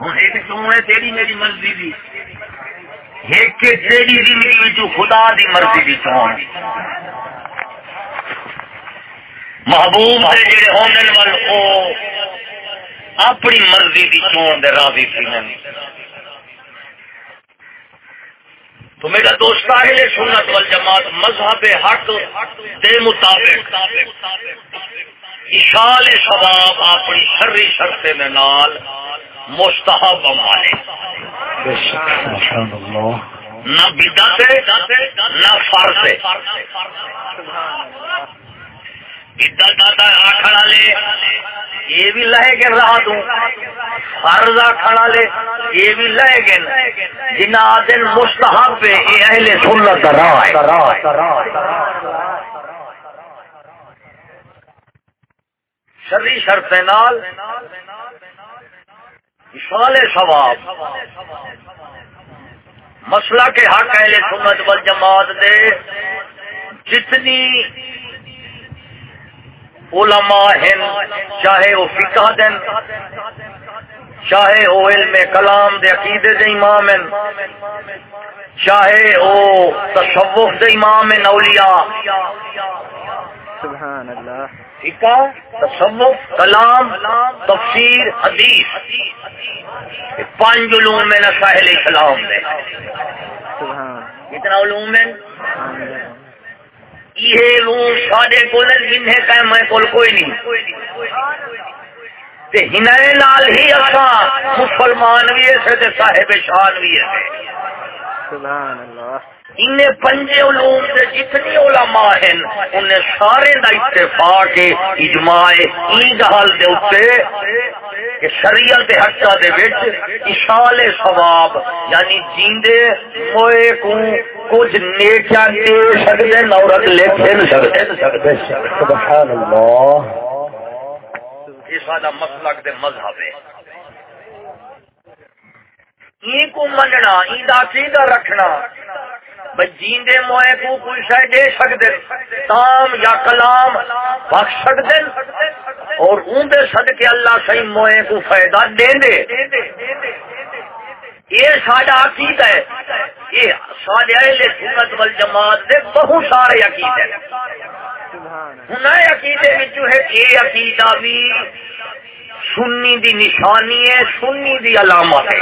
ہوں ایک چون تیری میری مرضی دی ایک تیری زندگی خدا دی مرضی دی چون محبوب سے جڑے ہونے والے اپنی مرضی دی چون دے راضی تھی تو میرا دوست اہل سنت والجماعت مذہب حق دے مطابق اشال ثواب اپنی شری شرط نال مستحب مانے۔ نہ بدت نہ فرض بدت دادا آخر والے یہ بھی لے کے رہا دوں فرض آخر والے یہ بھی لے گئے۔ جنا دن مستحب یہ اہل سنت راہ شری شرط نال اشال ثواب۔ مسئلہ کے حق اہل سنت وال جماعت دے جتنی علماء ہیں، چاہے وہ فقہ دن چاہے وہ علم کلام دے، عقیدے دے امام ہیں، چاہے وہ تصوف دے امام ہیں اولیاء۔ سبحان اللہ۔ فقہ تصوف، کلام، تفسیر، حدیث۔ پانچ علوم میں ساحل اسلام دے۔ سبحان کتنا علوم ہے یہ لون سارے کو جنہیں کہ میں کول کوئی نہیں۔ تے ہنائے لال ہی اساں مسلمان بھی ہے تے صاحب شان بھی ہے۔ سبحان اللہ۔ ان پنجے علوم جتنی علماء ہیں ان سارے دا اتفاق اجماع این گل دے اوتے کہ شریعت دے حقا دے وچ اشال ثواب یعنی جیندے موئے کو کچھ نیکیاں دے سکدے سکدے سبحان اللہ یہ سارا مسلک دے مذہب ہے۔ این کو مننا این دا عقیدہ رکھنا؟ بھائی جیندے موئے کو کوئی شاید دے سکتے تام یا کلام بخش سکتے اور اون دے صدقے اللہ صحیح موئے کو فائدہ دے دے۔ یہ ساڈا عقید ہے۔ یہ سارے اہل سنت والجماعت دے بہت سارے عقید ہیں۔ ہن عقیدے وچ ہے یہ عقیدہ بھی سنی دی نشانی ہے سنی دی علامت ہے۔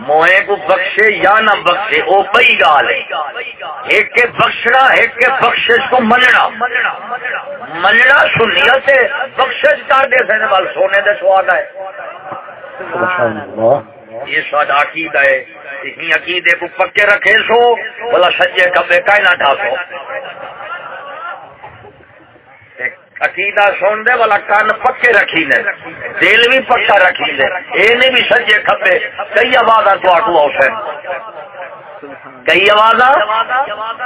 موئے کو بخشے یا نہ بخشے وہ بئی گال ہے۔ ایک کے بخشنا ایک کے بخشش کو مننا۔ مننا سنیت ہے بخشش کر دے سن وال سونے دے سواد ہے یہ سواد عقید ہے یہ عقیدے کو پکے رکھے سو بلا سجے کبے کا نہ ڈھاسو عقیدہ سن دے، والا کان پکے رکھی نے۔ دل بھی پکا رکھی نے۔ یہ نہیں بھی سجے کھبے کئی آواز تو آٹو آؤ کئی آواز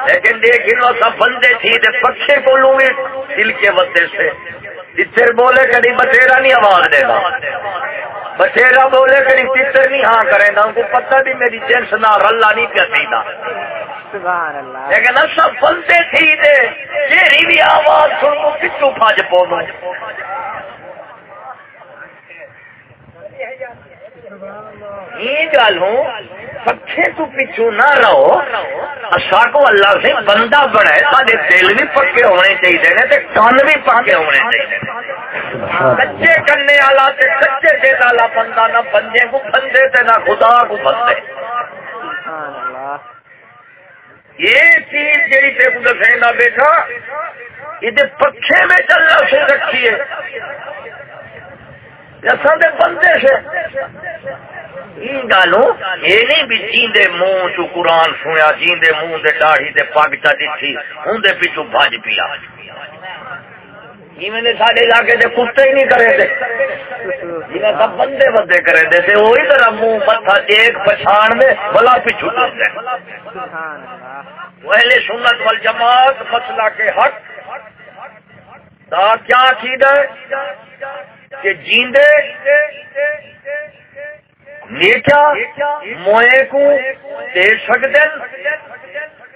لیکن دیکھو سب بندے تھی دے پکے کو لوں بھی دل کے بدے سے۔ تیتر بولے کدی بتیرا نہیں آواز دے گا۔ بتیرا بولے کدی تیتر نہیں ہاں کرے گا۔ ان کو پتہ بھی میری جنس نہ رلا نہیں پیا اللہ لیکن سب بندے تھی دے۔ تیری بھی آواز سن کو پچھو پھاج پو یہ گل ہوں، پکھے تو پیچھو نہ رہو۔ اصا کو اللہ سے بندہ بنا سارے دل بھی پکے ہونے چاہیے تے کن بھی پکے ہونے چاہیے کچے کرنے والا تے کچے والا بندہ نہ بندے کو بندے تے نہ خدا کو بندے۔ یہ چیز جی تے کو دسے نہ بیٹا، یہ پکھے میں چلنا سے رکھیے۔ اصل دے بندے سے؟ گالوں؟ یہ نہیں بھی جیندے منہ قرآن سنیا، جیندے منہ دے داڑھی دے پگ چا ہوں دے پیچھو بھج پیا۔ سارے علاقے دے کتے ہی نہیں کرے دے۔ جی سب بندے بندے کرے دے تے وہی طرح منہ متھا ایک پچھان میں بلا پیچھو پہلے سنت وال جماعت مسئلہ کے حق۔ کیا عقیدہ ہے؟ کہ جیندے نیکیا موئے کو دے سکتے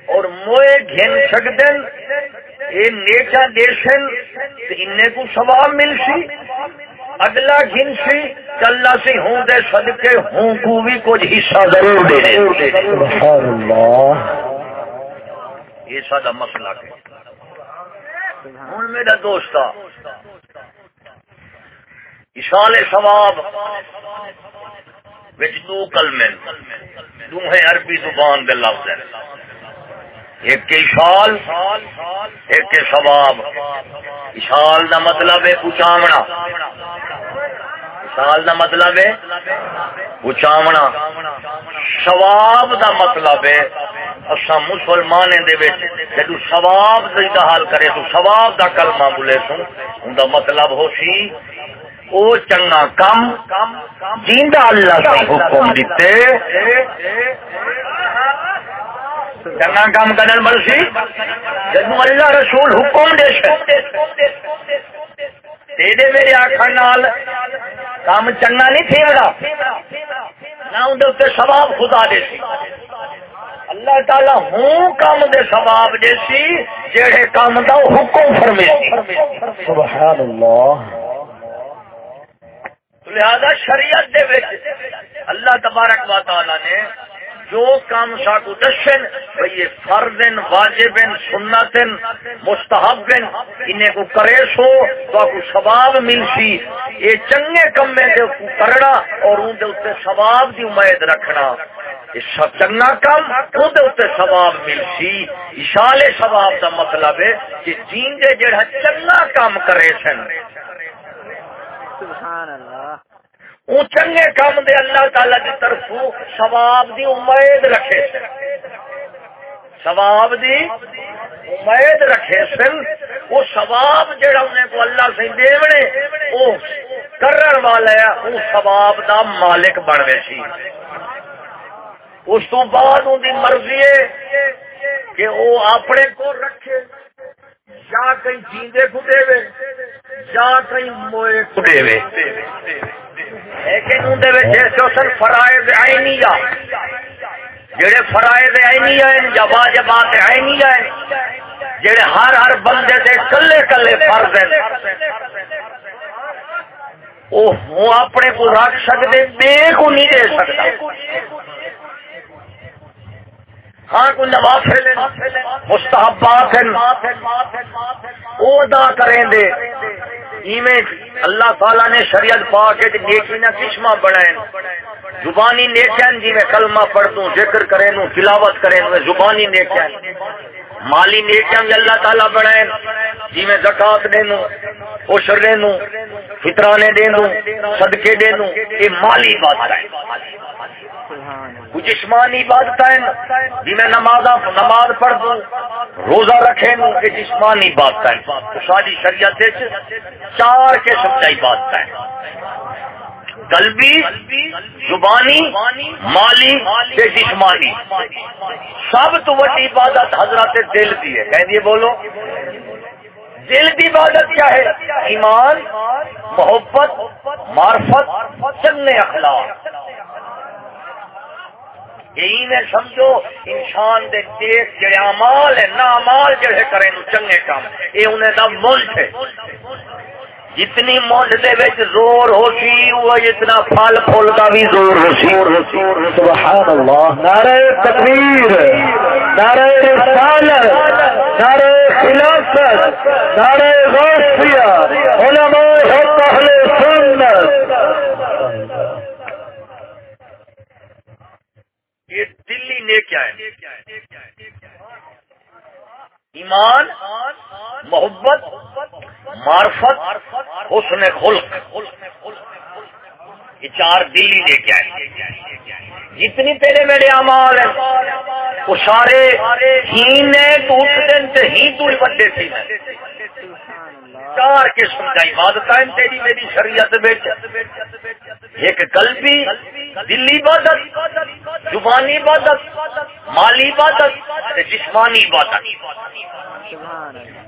اور موئے گھن سکتے یہ نیچا دے سن ان کو ثواب مل سی۔ اگلا گن سی چلا سی ہوں دے صدقے، ہوں کو بھی کچھ حصہ ضرور دے دے۔ سبحان اللہ۔ یہ سارا مسئلہ ہے۔ ہوں میرا دوست اشال ثواب، وچ دو کلمے دوہیں عربی زبان دے لفظ ہیں۔ ایک کے اشال ایک کے ثواب۔ اشال دا مطلب ہے پچاونا اشال دا مطلب ہے پچاونا ثواب دا مطلب ہے اسا مسلمان دے وچ جدو ثواب دا حال کرے تو ثواب دا کلمہ بولے سو اون دا مطلب ہو سی او چنگا کم جیندا اللہ سے حکم دیتے چنگا کام کرنے مرسی؟ جدو اللہ رسول حکم دے دے میرے آخر نال۔ کام چنگا نہیں تھے نہ اندر سواب خدا دے سی۔ اللہ تعالی ہوں کام دے ثواب جیسی جیڑے کام دا حکم فرمے سبحان اللہ۔ لہذا شریعت دے وچ اللہ تبارک و تعالی نے جو کام ساکو دسن، بھئی یہ فردن واجبن سنتن مستحبن انہیں کو کرے سو، تو آپ کو ثواب مل سی یہ چنگے کمے دے کو کرنا اور ان دے اتنے ثواب دی امید رکھنا۔ یہ سب چنگا کام ان دے اتنے ثواب مل سی اشال ثواب دا مطلب ہے کہ جین دے جڑا چنگا کام کرے سن سبحان اللہ۔ وہ چنگے کام دے اللہ تعالی کی طرف ثواب دی امید رکھے سن۔ ثواب دی امید رکھے سن۔ وہ ثواب جڑا انہیں کو اللہ سے دیونے وہ کرن والا ہے وہ ثواب دا مالک بنوے سی۔ اس تو بعد ان دی مرضی ہے کہ وہ اپنے کو رکھے۔ یا کہیں جیندے کو دے وے یا کہیں موئے کو دے وے لیکن اندر سن فرائض عینیہ۔ جڑے فرائض عینیہ ہیں، یا واجبات عینیہ ہیں، جڑے ہر ہر بندے دے کلے کلے فرض ہیں۔ وہ ہوں اپنے کو رکھ سکتے بے کو نہیں دے سکتا۔ ہاں کوئی نوافل مستحبات وہ ادا کریں دے، ایویں اللہ تعالی نے شریعت پا کے نیکی نہ قسمہ بنائے زبانی نیکن جی میں کلمہ پڑھ دوں ذکر کریں نو تلاوت کریں نو زبانی نیکن مالی نیکن اللہ تعالی بنائے جی میں زکات دے نو عشر دے نو فطرانے دے نو صدقے دے نو یہ مالی بات ہے۔ کچھ جسمانی عبادت جی میں نماز نماز پڑھ دوں روزہ رکھے نو یہ جسمانی بات تو ساری شریعت چار قسم کی عبادت ہے قلبی، زبانی، مالی تے جسمانی۔ سب تو بڑی عبادت حضرت دل دی ہے۔ کہہ دیے بولو؟ دل کی عبادت کیا ہے؟ ایمان، محبت، معرفت، چلنے اخلاق۔ یہی میں سمجھو، انسان دے دیکھ جڑے امال ہے نہ امال جڑے کرے نو چنگے کام۔ یہ انہیں دا ملک ہے جتنی مونڈ دے وچ زور ہو سی، وہ اتنا پھل پھول کا بھی زور ہو سی۔ سبحان اللہ نعرہ تکبیر، نعرہ رسالت، نعرہ خلافت، نعرہ غوثیہ، علماء اہل سنت۔ یہ دلی نے کیا ہے ایمان، محبت، معرفت، حسن خلق۔ یہ چار دلی نے کیا ہے جتنی تیرے میرے امال ہیں، وہ سارے ہی نے تو اس دن سے ہی تو بڑے تھی چار قسم کا عبادت تیری، میری شریعت ایک قلبی، دلی عبادت، زبانی عبادت، مالی عبادت جسمانی عبادت۔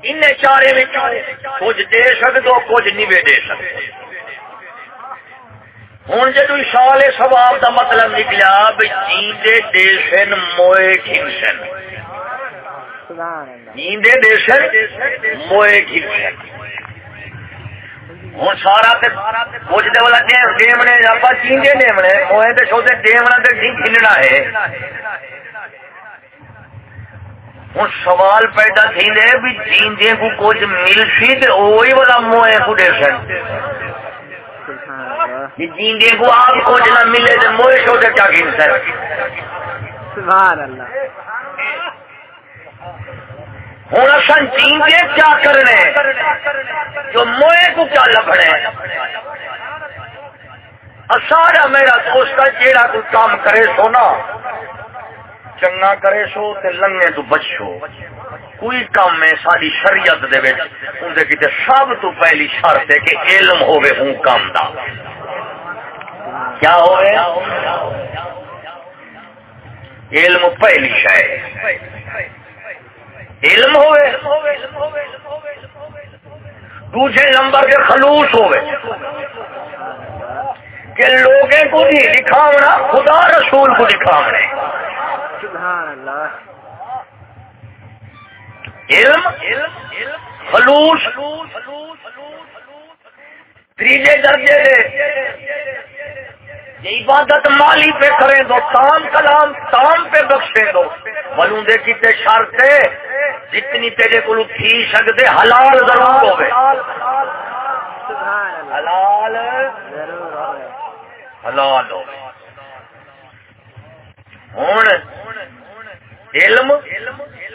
ان چارے میں کچھ دے سکتے کچھ نہیں دے سکتے ہوں جدو شال سواب کا مطلب نکلا بھائی جیندے دیشن موئے کھنسن جیندے دیشن موئے کھنسن ہوں سارا کچھ دے والا ڈیمنے آپ چیندے ڈیمنے موئے تو چھوٹے ڈیمنا تو کھلنا جی ہے۔ ہوں سوال پیدا تھی بھی چیندے کو کچھ مل سی تو وہی والا موئے کو دے سن۔ جیندے کو آپ کچھ نہ ملے تو موئے چھوٹے کیا گن سر سبحان اللہ۔ ہوں اصل چیندے کیا کرنے؟ جو موئے کو کیا لبنے سارا میرا دوست ہے، جیڑا کوئی کام کرے سو نا، چنگا کرے سو تے لنگے تو بچو کوئی کام ہے ساری شریعت دے وچ اندے کیتے سب تو پہلی شرط ہے کہ علم ہوے ہوں کام دا۔ کیا ہوئے علم پہلی شے۔ علم ہوئے، دوسرے نمبر کے خلوص ہوئے۔ کہ لوگوں کو نہیں دکھاونا خدا رسول کو دکھاونے علم، خلوص تیجے درجے یہ عبادت مالی پہ کریں دو تام کلام تام پہ بخشے دو۔ بلوں دے کی تے شرط جتنی تیرے کو تھی سکتے حلال ضرور ہوئے۔ سبحان حلال ہوئے۔ حلال ہو ہوں علم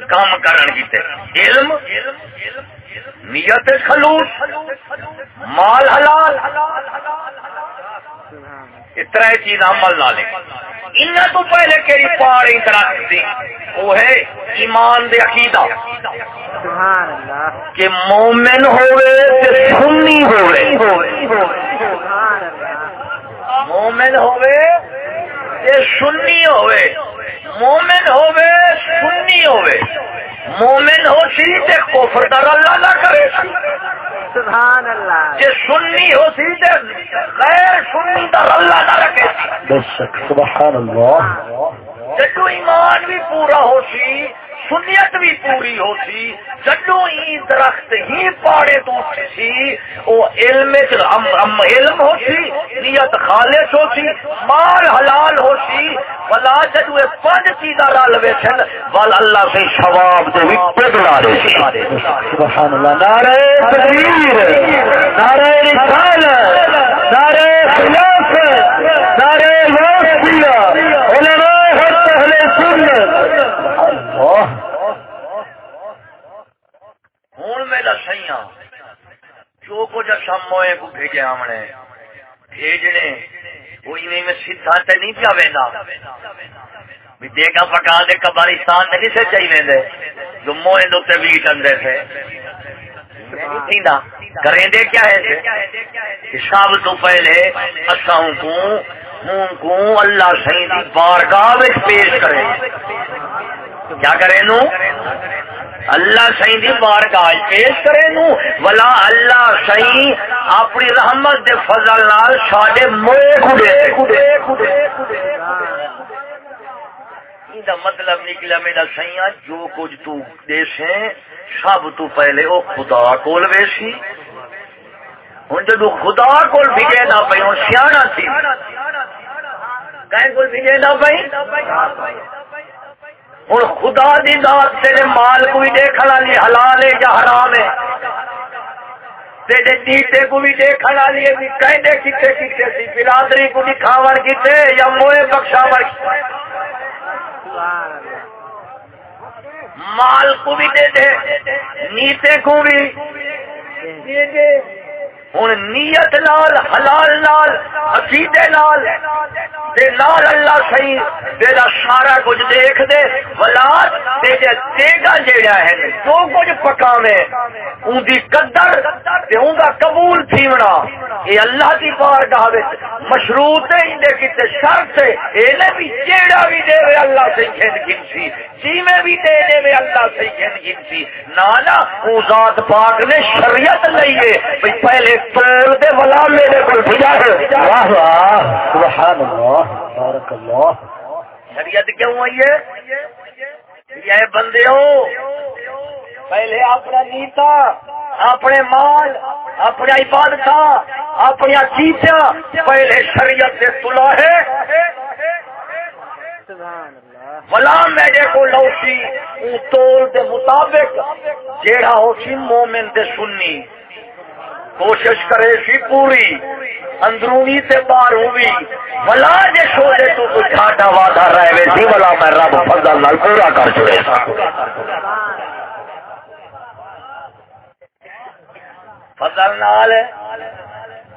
کام کرن کیتے۔ علم، نیت خلوص، مال حلال۔ طرح یہ چیز عمل نہ لے۔ ان تو پہلے کہڑی پہاڑی طرح دی؟ وہ ہے ایمان دے عقیدہ۔ کہ مومن ہوئے تے سنی ہوئے۔ مومن ہوئے تے سنی ہوئے۔ مومن ہوئے سنی ہوئے۔ مومن ہو سی تے کفر در اللہ نہ کرے سبحان اللہ۔ جے سنی ہو سی تے غیر سنی در اللہ نہ رکھے بس سبحان اللہ۔ جدو ایمان بھی پورا ہو سی، سنیت بھی پوری ہو سی، جدو ہی درخت ہی پاڑے تو سی، او علم علم ہو سی، نیت خالص ہو سی، مال حلال ہو سی بلا جدو یہ پانچ چیزاں رل ویسن ول اللہ سے ثواب دے بھی پگلا دے سبحان اللہ نعرہ تکبیر نعرہ رسالت، نعرہ خلافت نعرہ واسطیہ علماء حق اہل سنت اللہ ہوں میرا جو کچھ اصا موئے کو بھیجے ہمنے بھیجنے، وہ انہیں میں سیدھا تے نہیں پیا وینا بھی دیکھا پکا دے، قبرستان تے نہیں سے چاہیے دے جو موئے دو تے بھی ٹندے تھے۔ کریں دے کیا ہے سے کہ تو پہلے اساں کو ہوں کو اللہ سہی دی بارگاہ پیش کرے۔ کیا کرے نو؟ اللہ سہی دی بارگاہ پیش کرے نو۔ ولا اللہ سہی اپنی رحمت دے فضل نال ساڈے موئے کھڑے دا مطلب نکلا میرا سیاں جو کچھ تو دے سے سب تو پہلے وہ خدا کول ویسی۔ ہوں جدو خدا کول بھیجے نہ پی ہوں سیاح تھی۔ کہیں کول بھیجے نہ پی ہوں خدا دی ذات تیرے مال کو بھی دیکھنے والی حلال ہے یا حرام ہے؟ تیرے نیتے کو بھی دیکھنے والی ہے کہنے کتے کتے سی، برادری کو دکھاون کتے یا موئے بخشاور مال کو بھی دے دے، نیتے کو بھی۔ دے دے ہوں نیت نال، حلال نال، عقیدے نال، دے نال اللہ صحیح تیرا سارا کچھ دیکھ دے ولاد تیرے تیگا جیڑا ہے، جو کچھ پکاوے، اون دی قدر تے اون دا قبول تھیونا یہ اللہ دی بارگاہ وچ مشروط ہے شرط ہے۔ اینے بھی جیڑا بھی دے وے اللہ سے گھن گنسی جیویں بھی دے دے وے اللہ سے گھن گنسی نا نا او ذات پاک نے شریعت لئیے بھئی پہلے توڑ دے ولا میرے کو بھجا دے واہ واہ سبحان اللہ بارک اللہ شریعت کیوں آئی ہے؟ یہ بندے ہو پہلے اپنا نیتا۔ اپنے مال اپنی عبادت اپنی چیزاں پہلے شریعت سے تلا ہے۔ بلا میرے کو لوسی تول دے مطابق جیڑا ہو سی مومن دے سننی کوشش کرے سی پوری، اندرونی تے باہر ہوئی۔ بلا جے سو دے تو کچھ گھاٹا وعدہ رہے سی بلا میں رب فضل نال پورا کر چھڑے سا فضل نال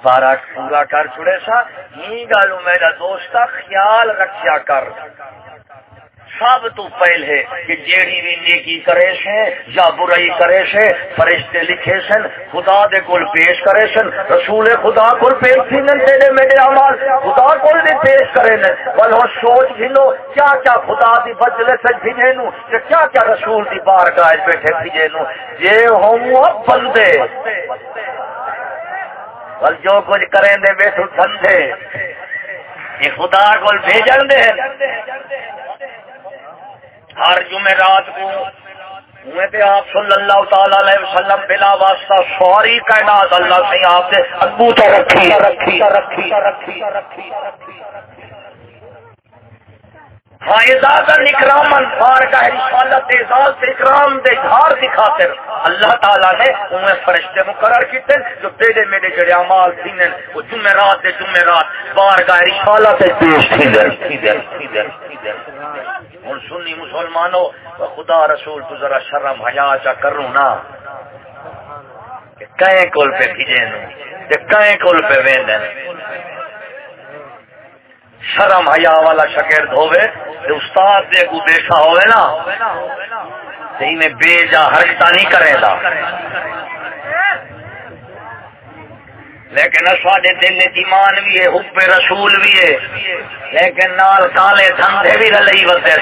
بارہ پورا کر چھڑے سا ہی گالو میرا دوست خیال رکھیا کر۔ سب تو پہلے کہ جیڑی بھی نیکی کرے سے یا برائی کرے سے فرشتے لکھے سن، خدا دے کول پیش کرے سن، رسول خدا کول پیش تھی نن تیرے میرے عمال خدا کول بھی پیش کرے نن۔ ولو سوچ بھینو کیا کیا خدا دی بجلے سے بھیجے نو کہ کیا کیا رسول دی بار گائے بیٹھے بھیجے نو۔ یہ ہوں بندے۔ ول جو کچھ کریں دے بیٹھو ٹھنڈے۔ یہ خدا کول بھیجن دے۔ ہر جمعرات کو میں تے آپ صلی اللہ تعالی علیہ وسلم بلا واسطہ سوری کائنات اللہ سے آپ سے ابو تو رکھی رکھی رکھی رکھی رکھی ہاں اعزاز اکرامن بار کا رسالت اعزاز سے اکرام دے جھار گھار دکھاتے اللہ تعالیٰ نے انہیں فرشتے مقرر کیتے جو تیرے میرے جڑے اعمال تھین وہ جمعرات دے جمعرات بار کا رسالت پیش تھی ہوں سنی مسلمانوں خدا رسول تو ذرا شرم حیا چا کروں نا۔ کہ کئے کول پہ بھیجے نو کئے کول پہ ویندن شرم حیا والا شگرد ہوئے تے استاد دے کو دیکھا ہوئے نا تے میں بے جا حرکتا نہیں کرے گا لیکن سڈے دل ایمان بھی ہے، حب رسول بھی ہے۔ لیکن نال کالے دھندے بھی رلئی وتے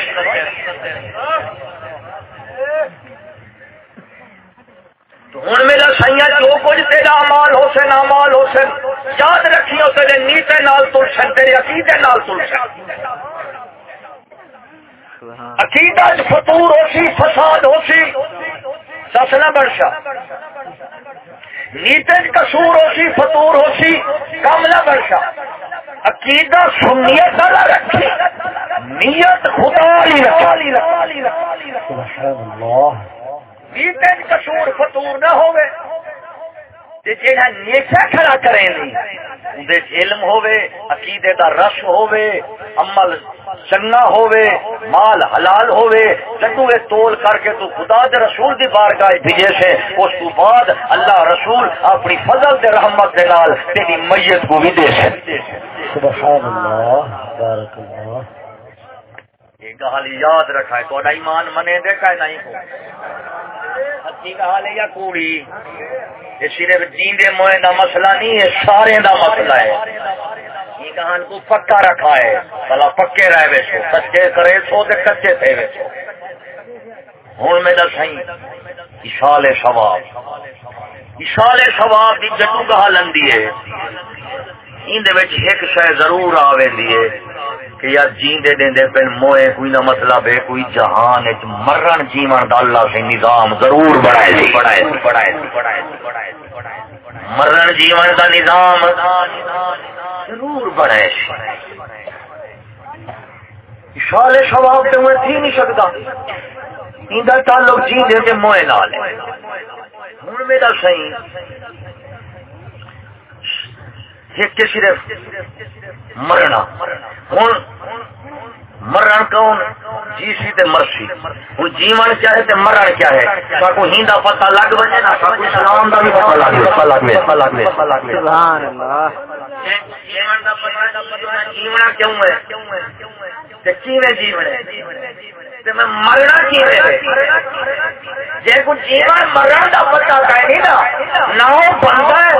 ہوں میرا سائیا جو کچھ تیرا مال ہو سن امال ہو سن۔ یاد رکھی ہو تیرے نیتے نال تل سن، تیرے عقیدے نال تل سن۔ عقیدہ فطور ہو سی، فساد ہو سی۔ سسنا برشا نیتے کسور ہو سی، فطور ہو سی، کم نہ برشا عقیدہ سنیت نہ رکھی نیت خدا لی رکھا سبحان اللہ۔ نیتے کسور فطور نہ ہوئے جہاں نیچا کھڑا کریں اندر علم ہوے عقیدے دا رس ہوے عمل چنگا ہوے مال حلال ہوے جدو یہ تول کر کے تو خدا دے رسول دی بارگاہ بھیجے سے اس تو بعد اللہ رسول اپنی فضل دے رحمت دے نال تیری میت کو بھی دے سے سبحان اللہ، بارک اللہ۔ گال یاد رکھا ہے تو ایمان منے دے کا نہیں؟ کو سچی گال ہے یا کوڑی؟ یہ صرف جیندے موئے دا مسئلہ نہیں ہے سارے دا مسئلہ ہے۔ یہ کہان کو پکا رکھا ہے بلا پکے رہے وے سو کچے کرے سو تے کچے تھے وے سو ہوں میرا سائیں اشال ثواب۔ اشال ثواب دی جدو گاہ لندی ہے۔ ایک شے ضرور آویندی ہے کہ یار جیندے دیندے پن موئے کوئی نہ مطلب ہے کوئی جہان وچ مرن جیون دا اللہ سے نظام ضرور بڑھائے سی۔ بڑھائے سی بڑھائے سی بڑھائے سی بڑھائے سی بڑھائے سی مرن جیون دا نظام ضرور بڑھائے سی۔ اشال ثواب تے میں تھی نہیں سکتا ایندا تعلق جیندے تے موئے نال ہے۔ ہن میرا صحیح ایک صرف مرنا۔ ہوں مرن کون؟ جیسی تے مرسی۔ ہوں جیون کیا ہے تے مرن کیا ہے؟ ساکو ہیندا پتہ لگ وجے نا ساکو اسلام دا بھی پتہ لگ وے لگ وے لگ وے سبحان اللہ۔ جیون دا پتہ جیونا کیوں ہے؟ تے کیویں جیون ہے؟ میں مرنا ہے جے کو جیون مرن کائے نہیں نا نہ وہ بندہ ہے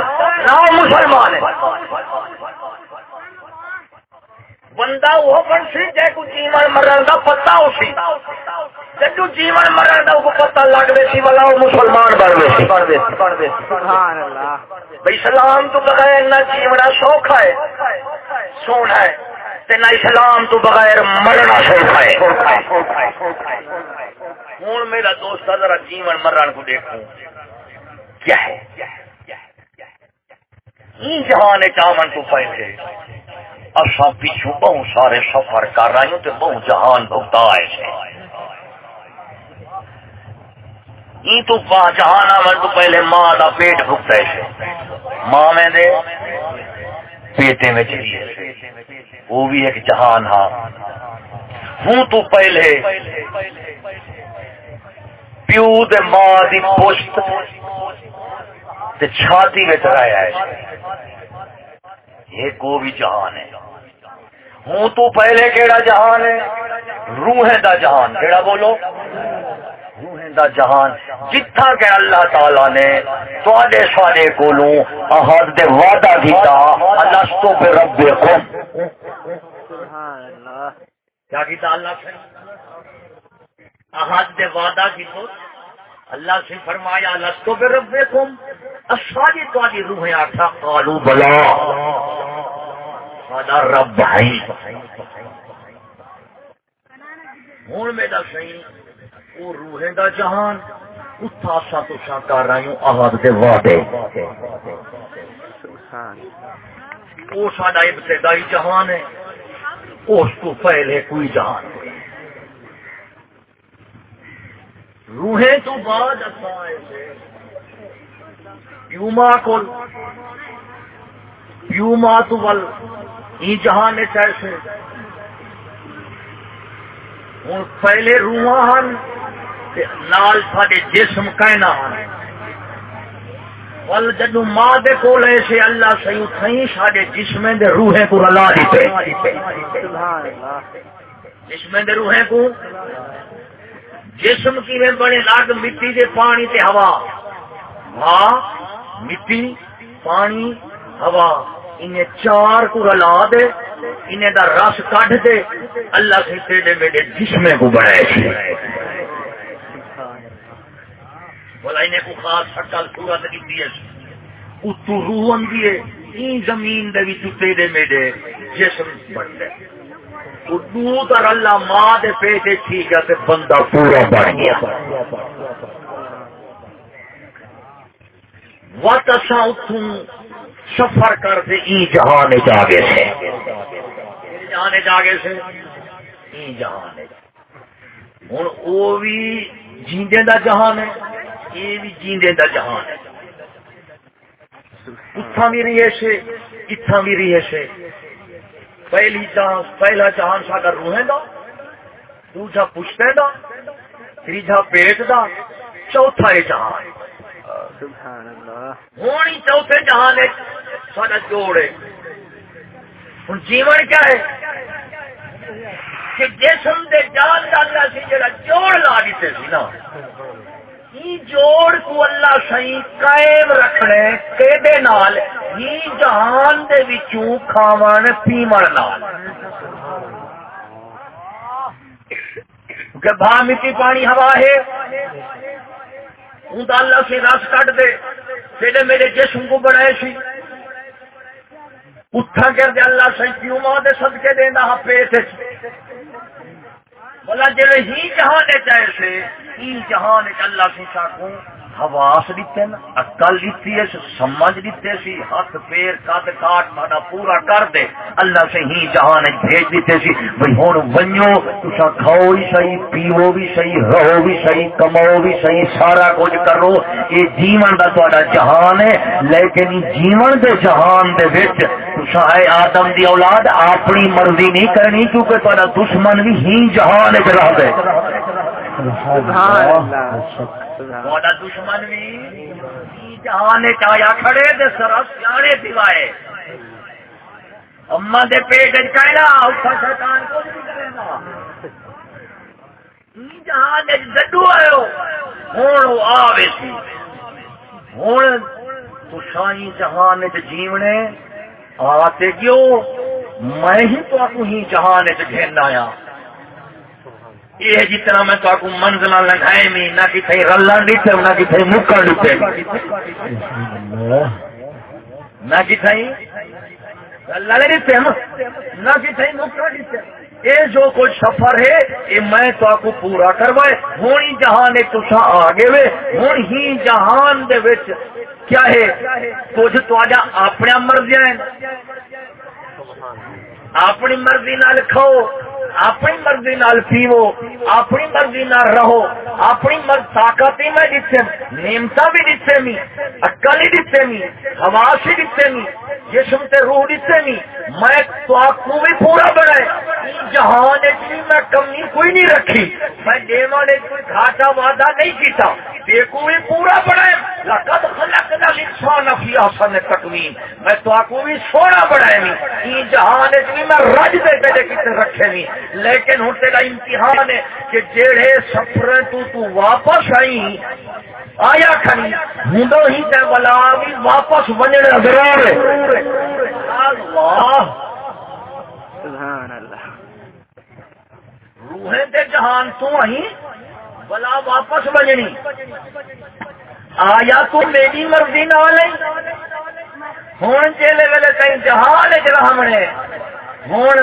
نہ وہ مسلمان ہے۔ بندہ وہ بن سی جے کو جیون مرن دا پتہ ہو سی۔ جدو جیون مرن دا کو پتہ لگ وے سی والا وہ مسلمان بن اللہ۔ بھائی اسلام تو بغیر نہ جیونا سوکھا ہے سونا ہے۔ تے نہ اسلام تو بغیر مرنا سوکھا ہے۔ ہوں میرا دوست ذرا جیون مرن کو دیکھوں۔ کیا ہے؟ جہان چاون تو پہلے اصا پیچھو بہت سارے سفر کر رہے ہوں تو بہت جہان بھگتا ہے این تو جہان آمن تو پہلے ماں دا پیٹ بھگتا ہے۔ ماں میں دے پیٹے میں چلیے وہ بھی ایک جہان ہاں۔ ہوں تو پہلے پیو دے ماں دی پشت تے چھاتی میں رہا ہے یہ کو بھی جہان ہے۔ ہوں تو پہلے کیڑا جہان ہے؟ روح دا جہان۔ کیڑا بولو؟ دا جہان، جتھا کہ اللہ تعالی نے تواڈے سارے کولوں احد دے وعدہ کیتا اللہ تو پہ رب کو سبحان اللہ کیا کیتا اللہ سے احد دے وعدہ کی تو اللہ سے فرمایا لستو بے ربکم۔ اساجی تواڈی روح آکھا قالو بلا۔ ساڈا رب ہے۔ ہوں میرا صحیح۔ وہ روح دا جہان اتھا سا تو سا کر رہی ہوں احد دے وعدے وہ ساڈا ابتدائی جہان ہے اس کو پہلے کوئی جہان نہیں۔ روحیں تو بعد یوما کو یوما تو ول ای جہان کیسے ہوں پہلے روحاں ہن نال ساڈے جسم کہنا ول جدو ماں دے کول ایسے اللہ سہی تھئی ساڈے جسم دے روحیں کو رلا دیتے جسم دے روحیں کو جسم کی میں بنے؟ لگ مٹی دے پانی تے ہوا۔ ہاں مٹی، پانی، ہوا۔ انہیں چار کو رلا دے، انہیں دا رس کڈ دے۔ اللہ سے تیرے میرے جسم کو بنائے سی انہیں کو خاص شکل صورت کی اتو روح آدھی ہے. زمین دے وچ تیرے میرے جسم بن دے دودھ اور اللہ ماں دے پیٹے ٹھیک ہے تے بندہ پورا بن گیا. وقت اسا اتوں سفر کر دے ای جہان جاگے سے جہان جاگے سے ای جہان ہوں وہ بھی جیندے دا جہان ہے. یہ بھی جیندے دا جہان ہے۔ اتھا بھی اتھا بھی سے پہلی جہان پہلا جہان ساڈا روحیں دا دوجا پشتے دا تیجا پیٹ دا چوتھا یہ جہان۔ سبحان اللہ ہونی چوتھے جہان ہے ساڈا جوڑ ہے۔ ہوں جیون کیا ہے؟ کہ جسم دے جان دا اللہ سی جڑا جوڑ لا دیتے سی نا۔ ای جوڑ کو اللہ صحیح قائم رکھنے کیدے نال ہی جہان دے وچوں کھاون پیمن نال۔ کہ بھا مٹی پانی ہوا ہے ہوں تو اللہ سے رس کٹ دے۔ تیرے میرے جسم کو بنائے سی۔ اٹھا کر دے اللہ سی کیوں ماں دے صدقے دینا ہاں پیٹ بولا جی ہی جہان چاہے سے ای جہان اللہ سے چاہوں حواس دیتے نا عقل دیتی ہے سمجھ دیتے سی ہاتھ پیر کد کاٹ مانا پورا کر دے۔ اللہ سے ہی جہان بھیج دیتے سی بھئی ہوں ونجو تسا کھاؤ بھی صحیح پیو بھی صحیح رہو بھی صحیح کماؤ بھی صحیح سارا کچھ کرو۔ یہ جیون دا تہاڈا جہان ہے لیکن جیون دے جہان دے وچ تسا اے آدم دی اولاد اپنی مرضی نہیں کرنی کیونکہ تہاڈا دشمن بھی ہی جہان وچ رہ دے سبحان اللہ۔ سبحان دشمن بھی جہان چایا کھڑے دے سر سیانے دیوائے۔ اما دے پیٹ وچ کہنا اوکھا شیطان کو نہیں کرے گا۔ جہان وچ گڈو آیو؟ ہن او آوے سی۔ ہن تو جہان جیونے۔ آتے کیوں؟ میں ہی تو ہی جہان وچ گھن آیا۔ یہ جتنا جی میں تو آپ منزل لگائے میں، نہ کتنے رلن دیتے، نہ کتنے مکر دیتے۔ نہ کتنے رلن دیتے نہ کتنے مکر دیتے۔ یہ جو کچھ سفر ہے یہ میں تو آپ کو پورا کروائے۔ ہوں ہی جہان تسا آ گئے ہوں ہی جہان دے وچ کیا ہے؟ کچھ تو اپنے مرضی اپنی مرضی نال کھاؤ۔ اپنی مرضی نال پیو، اپنی مرضی نال رہو، اپنی مرض طاقت ہی میں دیتے نیمتا بھی دیتے می اکل ہی دیتے می حواس ہی دیتے می جسم تے روح دیتے می میں تو آپ کو بھی پورا بنائے۔ جہان بھی میں کمی کوئی نہیں رکھی۔ میں دیوان کوئی گھاٹا وعدہ نہیں کیتا۔ دیکھو بھی پورا بنائے۔ لقد خلقنا الانسان فی احسن تقویم میں تو آپ کو بھی سونا بنائے می جہان بھی میں رج دے دے کتے رکھے می لیکن ہوں تیرا امتحان ہے کہ جیڑے سفر تو تو واپس آئی آیا کھنی ہوں ہی تے بلا بھی واپس ونجنے ضرور سبحان اللہ۔ روحیں تے جہان تو آئی بلا واپس ونجنی آیا تو میری مرضی نہ لے ہوں چیلے ویلے کہیں جہان چلا ہم نے۔ ہوں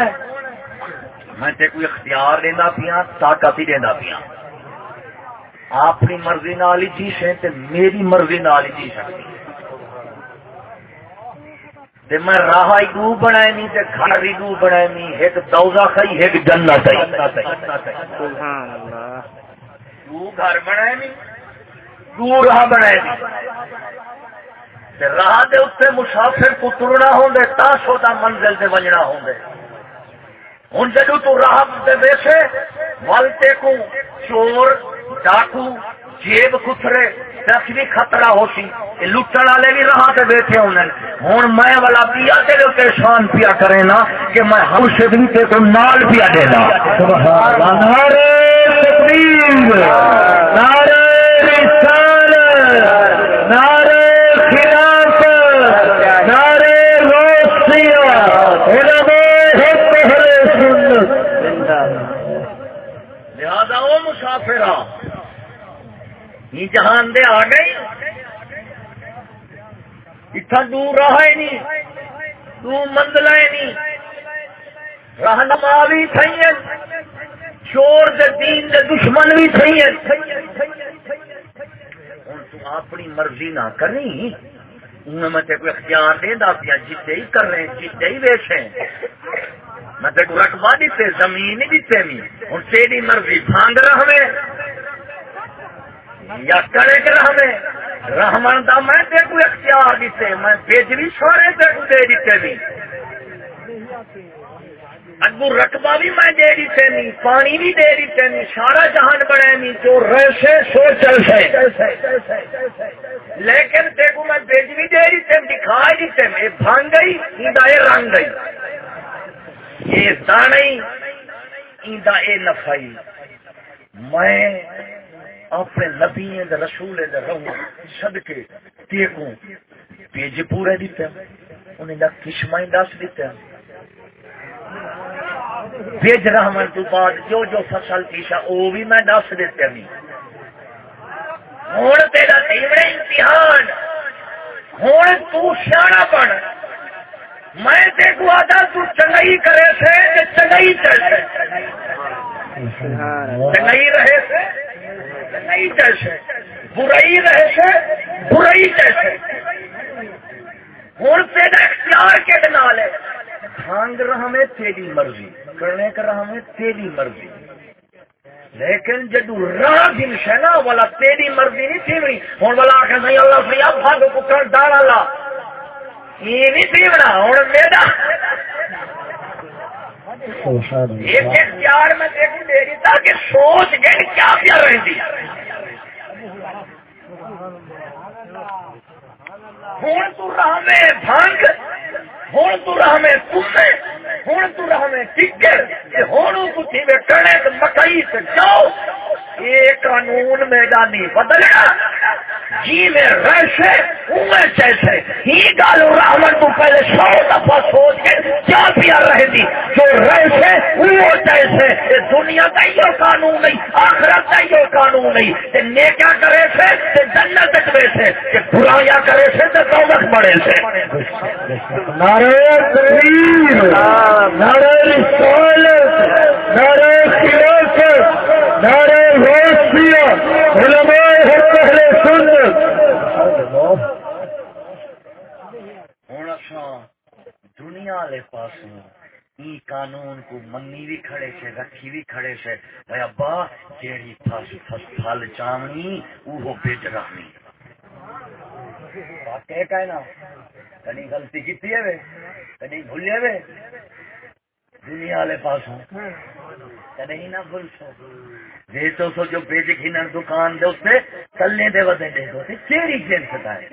میں تے کوئی اختیار دینا پیا طاقت ہی دینا پیا۔ اپنی مرضی نال ہی جی سے تے میری مرضی نال ہی جی سکتی تے میں راہ گو بنائے نہیں تے گھر بھی گو بنائے نہیں ایک دوزہ کھائی ایک جنت سبحان اللہ۔ گو گھر بنائے نہیں گو راہ بنائے نہیں۔ تے راہ دے اتنے مسافر کو ترنا ہوں دے تا سودا منزل دے ونجنا ہوں دے۔ ہوں جدو تو راہ ویسے ولتے کو چور، ڈاکو، جیب کترے دس بھی خطرہ ہو سی لٹن والے بھی راہ سے بیٹھے ہونے ہوں میں والا پیا تیرے پریشان پیا کرے نا کہ میں ہر شد بھی تیرے کو نال پیا دے دا نعرے تکبیر۔ نعرے رسالت نعرے خلافت نعرے روسیہ علماء پہلے سن لہذا وہ مسافر جہان دے آ گئی اتنا دور رہا ہی نہیں۔ دور منزل نہیں۔ رہنما بھی تھی چور دے دین دے دشمن بھی تھی ہوں اپنی مرضی نہ کرنی میں کوئی اختیار دے دا پیا جیتے ہی کر رہے ہیں جیتے ہی ویسے میں تے کو رقبہ دیتے زمین ہی دیتے می ہوں تیری مرضی بھانگ رہے یا کرے کے رہے رحمان دا میں تے کوئی اختیار دیتے میں بجلی سارے تے کو دے دیتے بھی اگو رقبہ بھی میں دے دیتے نہیں پانی بھی دے دیتے نہیں سارا جہان بڑے نہیں جو رہے سو چل سے لیکن دیکھو میں بیج بھی دے دیتے دکھا دیتے میں بھنگ گئی ایندا رنگ گئی۔ یہ دانے ایندا اے نفائی میں اپنے نبی رسول دے رہوں صدقے دیکھوں پیج پورے دیتے انہیں دا کشمائی دس دیتے بیج رحمن تو بعد جو جو فصل پیشا وہ بھی میں دس دیتے نہیں ہوں تیرا تیوڑے امتحان۔ ہوں تو سیاح بن۔ میں دیکھو آدھا تو چنگئی کرے سے چنگئی چل چنگئی رہے سے چنگئی جیسے برائی رہے سے برائی جیسے ہوں تیرا اختیار کے نال ہے؟ بھانگ رہا میں تیری مرضی، کرنے کا رہا میں تیری مرضی۔ لیکن جدو راہ دن ہے نا والا تیری مرضی نہیں تھی ہوں والا آخر نہیں، اللہ سے اب بھاگ کو کر ڈالا لا۔ یہ نہیں ہوں میرا ایک اختیار میں دیکھ دے رہی سوچ گئے کیا پیا رہی ہوں تو راہ میں بھانگ ہوں تو راہ میں ہوں تو راہ میں ٹکر ہوں کچھ مکئی سے جاؤ یہ قانون میدانی بدلنا جی میں ویسے میں جیسے۔ ہی گالو رحمت تو پہلے سو دفعہ سوچ کے کیا پیا رہے تھی جو ویسے جیسے۔ دنیا کا یہ قانون نہیں، آخرت کا یہ قانون نہیں۔ تے نیکیا کرے سے، تے جنت سے برایا کرے سے، تے دوزخ بڑے سے۔ نعرہ تکبیر نعرہ رسالت، نعرہ خلافت، نعرہ علماء حق اہل سنت ہوں اچھا دنیا والے پاسوں ای قانون کو منی بھی کھڑے سے، رکھی بھی کھڑے سے، اے ابا، جیڑی پھس پھس پھل چاونی، اوہو بیج رہنی واقعی کہنا، کدی غلطی کیتی ہے وے؟ کدی بھولے وے؟ دنیا والے پاسوں کدی نہ بھول سو دے تو سو جو بیج دکان دے اس کلے دے ودے دے دو دا ہے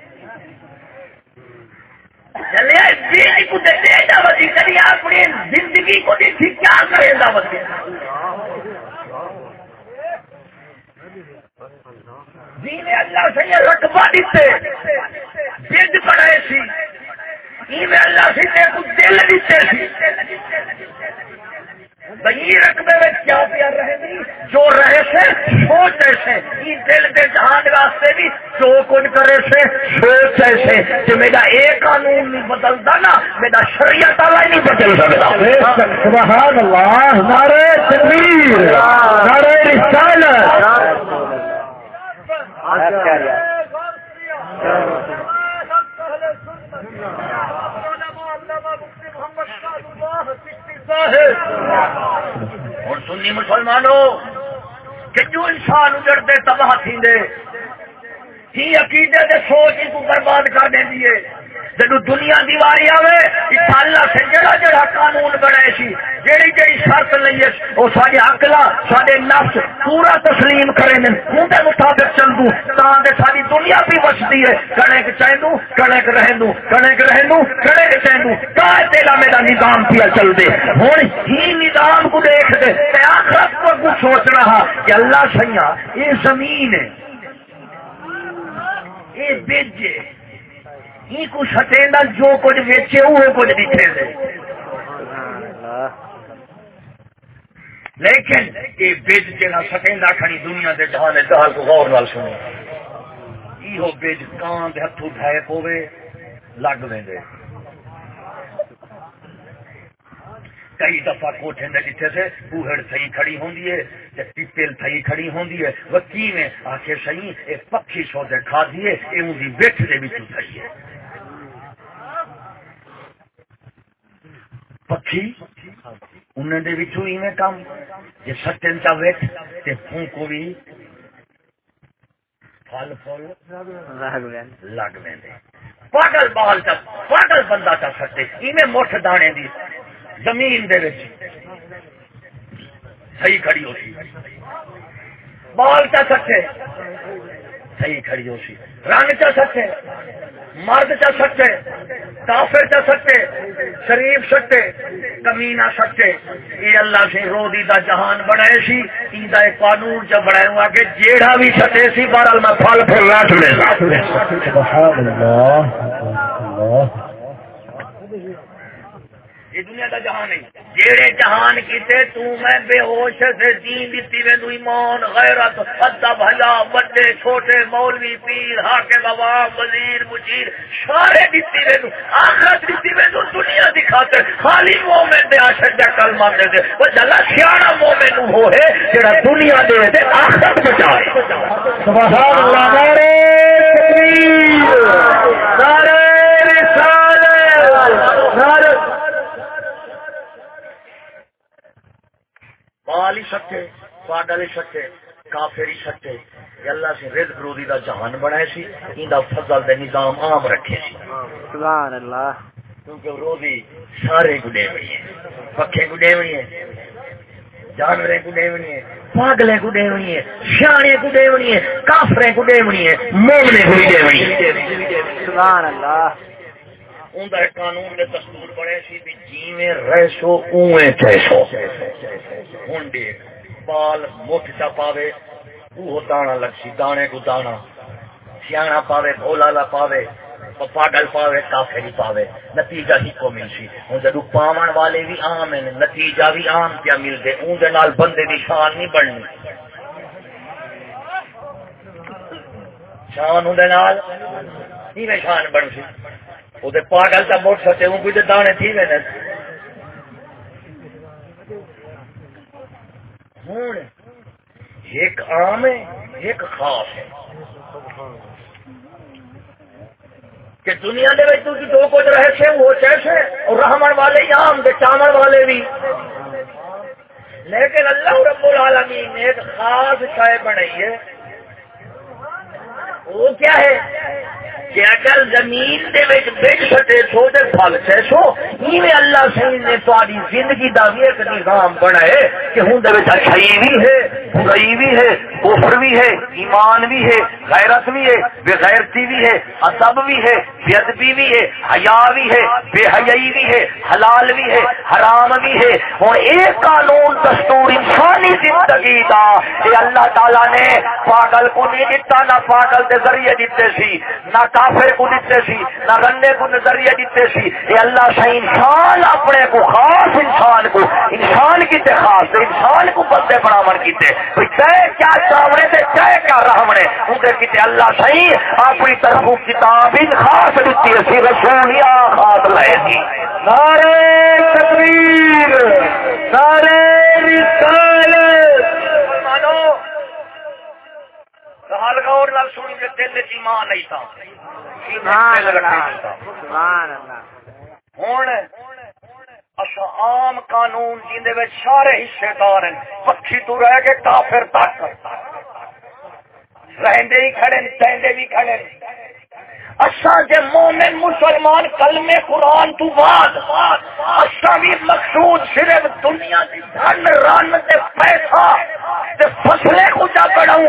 زندگی کو کیا کرے دعوت جی اللہ سے رقبہ دیتے سی اللہ سے دل دیتے بھائی رقبے میں کیا پیار رہے گی جو رہے سے سوچ ایسے دل کے جہان واسطے بھی جو کچھ کرے سے سوچ ایسے کہ میرا ایک قانون نہیں بدلتا نا میرا شریعت والا نہیں بدل سکتا۔ سبحان اللہ نعرہ تکبیر نعرہ رسالت۔ اور سنی مسلمانوں، کہ جو انسان اجڑتے تباہ تھی دے عقیدے دے سوچ کو برباد کر دیں دیے جدو دنیا دیواری آوے اللہ سے جڑا جڑا قانون بنے سی، جیڑی جیڑی شرط لئیے وہ سارے اکلا سارے نفس پورا تسلیم کرے کریں اندر مطابق چل دوں تاکہ ساری دنیا بھی بچتی ہے کنک چاہوں کنک رہن کنک رہن کنک چاہوں کا تیلا میرا نظام پیا چل دے؟ ہوں ہی نظام کو دیکھ دے آخرت کو کچھ سوچ رہا کہ اللہ سیاں یہ زمین ہے یہ بیج ہی کچھ ہٹے جو کچھ ویچے وہ کچھ دکھے دے۔ لیکن یہ بیج جنا سٹیندا کھڑی دنیا دے جہان دے جہال کو غور نال سنو۔ ایہو بیج کان دے ہتھوں ڈھائے پوے لگ ویندے کئی دفعہ کوٹھے دے جتھے سے بوہڑ تھئی کھڑی ہوندی ہے تے ٹپل تھئی کھڑی ہوندی ہے۔ وکی میں آکھے سہی، اے پکھی سو دے کھا دیے اے اون دی بیٹھ دے وچ تھئی ہے۔ پکھی انہوں نے بچوں ایویں کام سٹن چا ویٹ تے پھونکو بھی پھل پھل لگ ویندے پاگل بال پاگل بندہ چا سٹے ایویں مٹھ دانے دی۔ زمین دے وچ۔ صحیح کھڑی بال چا سٹے صحیح کھڑی ہو سی۔ رنگ چا سٹے مرد چا سکتے، کافر چا سکتے، شریف سکتے، کمینہ سکتے۔ یہ اللہ سے رو دی دا جہان بنائے سی ایدہ قانون چا بنائے ہوا کہ جیڑا بھی سکتے سی، بہرحال میں پھل پھل رات لے سبحان اللہ اللہ۔ یہ دنیا کا جہان نہیں جیڑے جہان کیتے تو میں بے ہوش سے دین دیتی وے ایمان غیرت ادب حیا بڑے چھوٹے مولوی پیر حاکم عوام وزیر مجیر سارے دیتی وے آخرت دیتی وے دنیا دکھاتے خالی مومن دے عاشق دا کلمہ دے دے۔ وہ جلا سیاڑا مومن ہو ہے جڑا دنیا دے دے آخرت بچائے سبحان اللہ نعرہ تکبیر۔ نعرہ رسالت نعرہ بال ہی سکے پاگل ہی سکے کافر ہی سکے اللہ سے رزق روزی دا جہان بنائے سی ایندا فضل دے نظام عام رکھے سی۔ سبحان اللہ۔ کیونکہ روزی سارے گڈے ہوئی ہے پکھے گڈے ہوئی ہے جانوریں گڈے ہوئی ہیں پاگلیں گڈے ہوئی ہیں سیانے گڈے ہوئی ہیں کافریں گڈے ہوئی ہیں مومنے گڈے ہوئی ہیں۔ سبحان اللہ۔ اندر قانون دے دستور بڑے سی بھی جیویں رہسو اویں چیسو ہن دیکھ، بال مٹھ چا پاوے وہ دانا لگسی دانے کو دانا۔ سیاح پاوے بھولا لا پاوے، پاگل پاوے، کافری پاوے۔ نتیجہ ہی کو مل سی۔ ہوں جدو پاون والے بھی عام ہیں، نتیجہ بھی عام کیا مل گئے اون دے نال بندے دی شان نہیں بڑھنی شان ہوں شان بن سی۔ وہ پاگل کا موٹ سکتے ہوں کوئی دانے تھی میں ہوں ایک عام ہے ایک خاص ہے کہ دنیا دے تو جو کچھ رہے تھے وہ کیسے اور رحمن والے ہی عام دے چامن والے بھی لیکن اللہ رب العالمین نے ایک خاص شائع بنائی ہے وہ کیا ہے کہ اگر زمین دے وچ بیٹھ سکے سو تے پھل سے سو، ایویں اللہ سہی نے تہاڈی زندگی دا بھی ایک نظام بنائے کہ ہن دے وچ اچھائی بھی ہے برائی بھی ہے کفر بھی ہے ایمان بھی ہے غیرت بھی ہے بے غیرتی بھی ہے ادب بھی ہے بے ادبی بھی ہے حیا بھی ہے بے حیائی بھی ہے حلال بھی ہے حرام بھی ہے ہن ایک قانون دستور انسانی زندگی دا اے اللہ تعالی نے پاگل کو نہیں دتا نہ پاگل دے ذریعے دیتے سی نہ کافر کو دیتے سی نہ رنڈے کو نظریہ دیتے سی یہ اللہ سے انسان اپنے کو خاص انسان کو انسان کی تے خاص انسان کو بندے برامن کیتے چاہے کیا چاوڑے تے چاہے کیا رحمنے انہیں کیتے اللہ صحیح اپنی طرف کتاب خاص دیتی ہے سی رسول یا خاص لائے گی۔ نارے تقریر نارے رسالت۔ حال غور لال سنی کے دل ایمان نہیں تھا۔ عام قانون جی سارے حصے دار ہیں، پکھی تو رہ کے کافر تک۔ رہندے ہی کھڑے سہندے بھی کھڑے اچھا جے مومن مسلمان کلمے قرآن تو بعد اچھا بھی مقصود صرف دنیا کی دھن رن تے پیسہ تے فصلے کو جا پڑھاؤں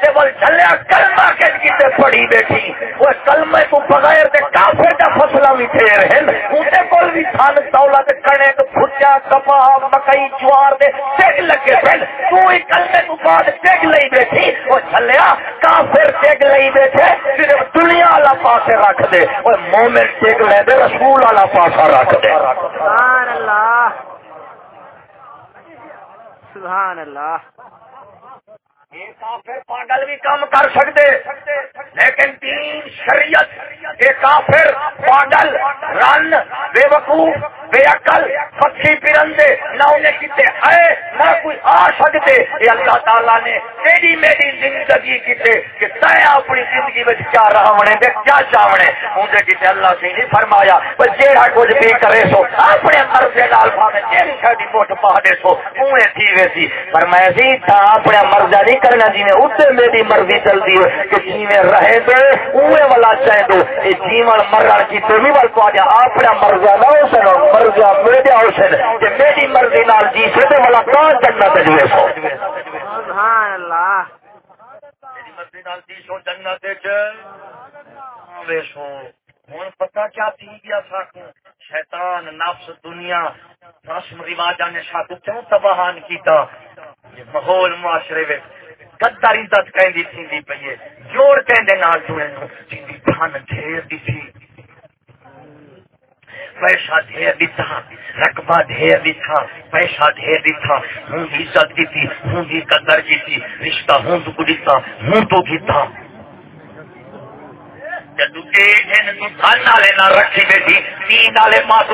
تے بول چلیا کلمہ کے کتے پڑھی بیٹھی۔ وہ کلمے تو بغیر تے کافر دا فصلہ بھی پھیر ہیں۔ اونتے کول بھی تھان دولت کنے تو بھجا کپا مکئی، جوار دے ٹیگ لگے پھر۔ تو ہی کلمے تو بعد ٹیگ لئی بیٹھی۔ وہ چلیا کافر ٹیگ لئی بیٹھے۔ صرف دنیا والا پاسے رکھ دے۔ اور مومن ٹیک لے دے، رسول والا پاسا رکھ دے۔ سبحان اللہ۔ سبحان اللہ۔ کافر پاگل بھی کام کر سکتے، لیکن تین شریعت، یہ کافر پاگل، رن، بے وقوف، بے عقل پکی پرندے، نہ انہیں کتنے ہے، نہ کوئی آ سکتے۔ یہ اللہ تعالیٰ نے میری میری زندگی کتنے کہ تے اپنی زندگی میں کیا رہنے دے، کیا چاہنے انہیں کتنے اللہ سے نہیں فرمایا پر جیڑا کچھ بھی کرے سو، اپنے مرضے لال پاوے، جیڑی شادی موٹ پا دے سو انہیں تھی ویسی۔ پر میں سی تھا اپنے مرضہ نہیں کرنا جی میں اتنے میری مرضی چلتی ہے کہ جی میں رہے دے اوے والا چاہے دو یہ جیون مرن کی تو بھی بل پا جا اپنا مرضا نہ ہو سن مرضا میرے ہو سن کہ میری مرضی نال جی سے تو والا کہاں جنت جی سو سبحان اللہ۔ میری مرضی نال جی سو جنت ویسو۔ ہوں پتا کیا تھی گیا ساکوں؟ شیطان نفس دنیا۔ رسم رواج نے ساتھ کیوں تباہان کیتا؟ یہ ماحول معاشرے میں گدر عزت کہندی تھی پئی ہے۔ جوڑ کہندے نال جڑے نو تھی دھن ڈھیر دی تھی۔ پیسہ ڈھیر دی تھا رقبہ ڈھیر دی تھا پیسہ ڈھیر دی تھا ہوں عزت کی تھی، ہوں بھی قدر کی تھی۔ رشتہ ہوں تو دیتا ہوں تو کی تھا رکھی بیٹھی تین والے پاس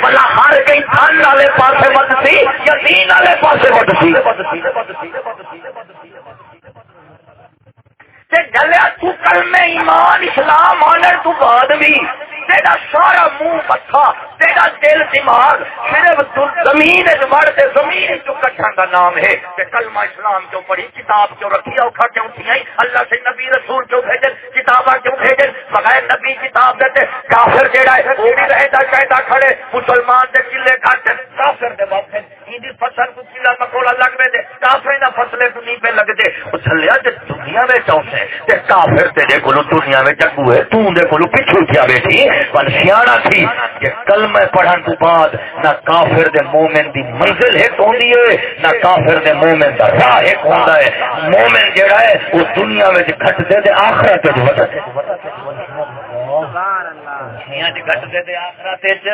بلا ہر گئی تھن والے پاس یا تین والے پاس مت تو میں ایمان اسلام آنے تو بعد بھی تیرا سارا منہ پتھا، تیرا دل دماغ صرف زمین وڑ کے زمین چو کٹھن کا نام ہے کہ کلمہ اسلام کیوں پڑھی، کتاب کیوں رکھی اوکھا کیوں تھی اللہ سے نبی رسول کیوں بھیجن؟ کتاباں کیوں بھیجن؟ بغیر نبی کتاب دیتے کافر جیڑا ہے وہ بھی رہتا کہتا کھڑے، مسلمان دے قلعے کاٹے کافر دے باپ فصل کو کلا مکوڑا لگ دے، کافر نہ فصلے تو نہیں پہ لگ دے۔ وہ چلیا تے دنیا میں چاہتے تے کافر تیرے کو دنیا میں چکو ہے تو دے کو پچھو کیا بیٹھی۔ پر سیاح تھی کہ کلمہ پڑھن تو بعد نہ کافر دے مومن دی منزل ایک ہوندی ہے، نہ کافر دے مومن دا راہ ایک ہوندا ہے۔ مومن جڑا ہے، وہ دنیا وچ کھٹ دے تے آخرت وچ ودا سبحان اللہ۔ دنیا وچ کھٹ دے تے آخرت وچ۔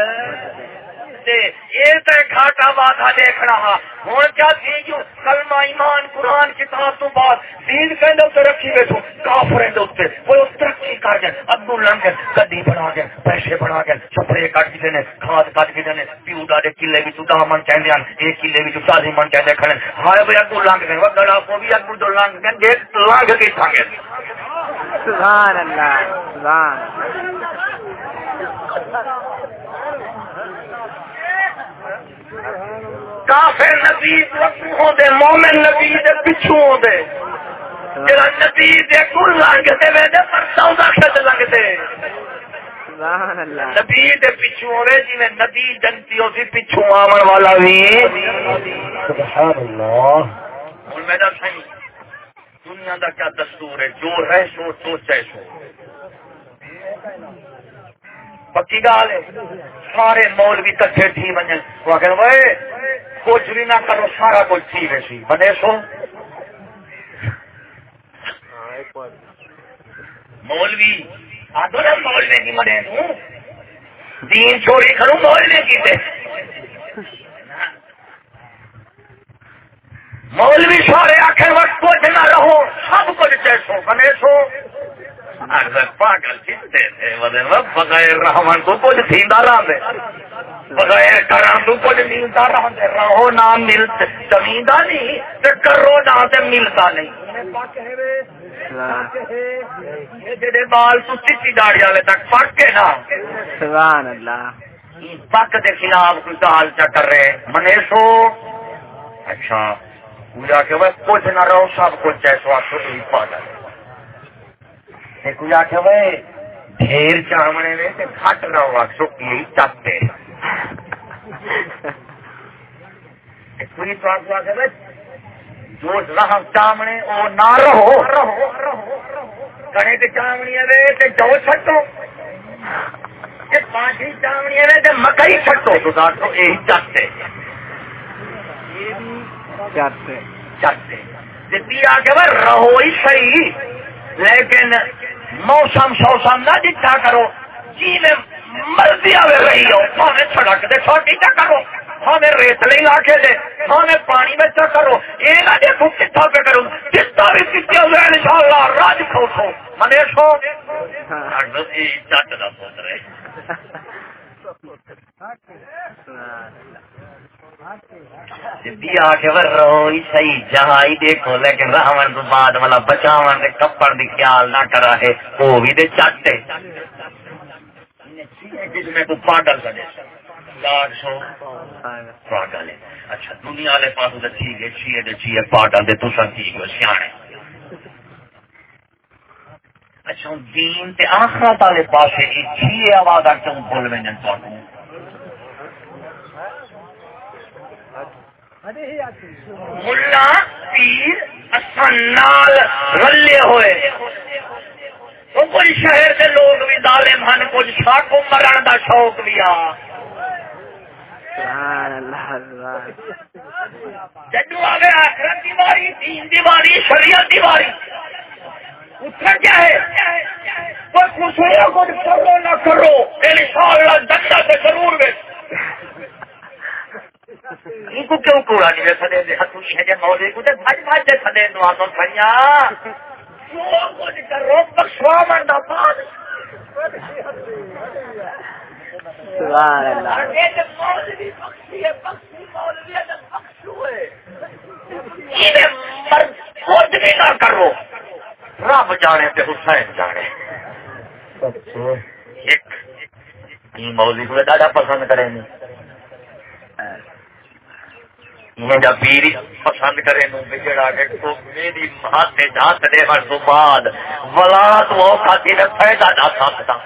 دے۔ یہ تو گھاٹا واٹا دیکھ رہا ہوں کیا تھی جو کلمہ ایمان، قرآن، کتاب تو بعد۔ دین کے اتنے رکھی بیٹھو کافر اتنے۔ وہ ترقی کر گئے۔ ابو لنگ گئے۔ گڈی بنا گئے۔ پیسے بنا گئے۔ چپڑے کٹ کے دینے کھاد کٹ کے دینے پیو ڈاڈے کلے بھی دہ من چاہتے ہیں ایک کلے بھی چالی من چاہتے کھڑے ہائے بھائی ابو لنگ گئے۔ وہ گڑا کو بھی ابو جو لنگ گئے۔ لنگ کے تھا سبحان اللہ، سبحان کافر نبی ہوں دے مومن نبی دے پچھو ہوں دے۔ جڑا نبی دے کل لنگ دے وے دے پر سودا کھت لنگ دے۔ سبحان اللہ۔ نبی دے پچھو ہوے جی میں نبی جنتی ہو سی پچھو آون والا وی سبحان اللہ۔ ہن میں دا سائیں دنیا دا کیا دستور ہے؟ جو رہ سو تو چاہے سو۔ پکی گال ہے۔ سارے مولوی کٹھے تھی ونجن وہ کہ وے کچھ بھی نہ کرو، سارا کچھ تھی ویسی بنے سو مولوی، آدھو نا مولوی کی منے نو دین چھوڑی کروں، مولوی کی تے۔ مولوی سارے آخر وقت کچھ نہ رہو، سب کچھ چیسو بنے سو۔ پاگل چیتے تھے بغیر تو کچھ تھیندا رہندے۔ بغیر کچھ رہندے۔ رہو نہ مل نہیں تے کرو نہ تے ملتا نہیں۔ جڑے بال تو چٹی داڑھی والے تک پک کے نا۔ سبحان اللہ۔ پک دے خلاف کوئی چا کر رہے۔ منے سو۔ اچھا پوجا کہ وہ کچھ نہ رہو سب کچھ آپ کو یہی کوئی ڈھیر چامنے تے کوئی تو آپ کو آخ بھائی جو رحم چامنے وہ نہ رہو کڑے تے چامنی ہے تے جو چھٹو تے پانچی چامنی ہے تے مکئی چھٹو تو رہو ہی صحیح لیکن موسم شوسم نہ جتا کرو۔ جی میں مرضی آئے رہی ہو ہمیں سڑک دے چھوٹی چا کرو۔ ہمیں ریت لے علاقے دے ہمیں پانی میں چا کرو۔ یہ نہ دیکھو کتنا پہ کروں جتنا بھی کتنے ہوئے ان شاء اللہ راج کھو سو منے سو چٹ کا پوت رہے جی دیا کے ور ہی صحیح جہاں ہی دیکھو، لیکن رہون تو بعد والا بچاون دے کپڑ دی خیال نہ کرا ہے، وہ بھی دے چاٹے جس میں کو پاگل کرے پاگل ہے۔ اچھا دنیا والے پاس تو ٹھیک ہے چیئے دے چیئے پاگل دے تو سن ٹھیک ہو سیانے۔ اچھا دین تے آخرت والے پاسے یہ چیئے آواز کیوں بول میں تو ملا پیر نال رلے ہوئے۔ وہ کچھ شہر کے لوگ بھی دالے من کچھ شاکو مرن دا شوق بھی آ۔ جدو آگے آخرت دیواری دین دیواری شریعت دیواری اتنا کیا ہے کوئی خوشیاں کچھ کرو نہ کرو ان شاء اللہ سے ضرور کو کیوں کوڑا نہیں سدے دے ہتھ شہر مولے کو تے بھج بھج دے سدے دعا تو بھنیا جو کچھ کرو بخشوا منڈا پاس سبحان اللہ۔ مولوی بخشی ہے بخشی مولوی ہے بخشو ہے۔ یہ مرد خود بھی نہ کرو۔ رب جانے تے حسین جانے۔ ایک یہ مولوی کو دادا پسند کریں گے۔ میرا پیر پسند کرے نو بجڑا کے کو میری ہاتھ ہاتھ دے ہر تو بعد ولاد وہ کھاتی نے فائدہ نہ سکتا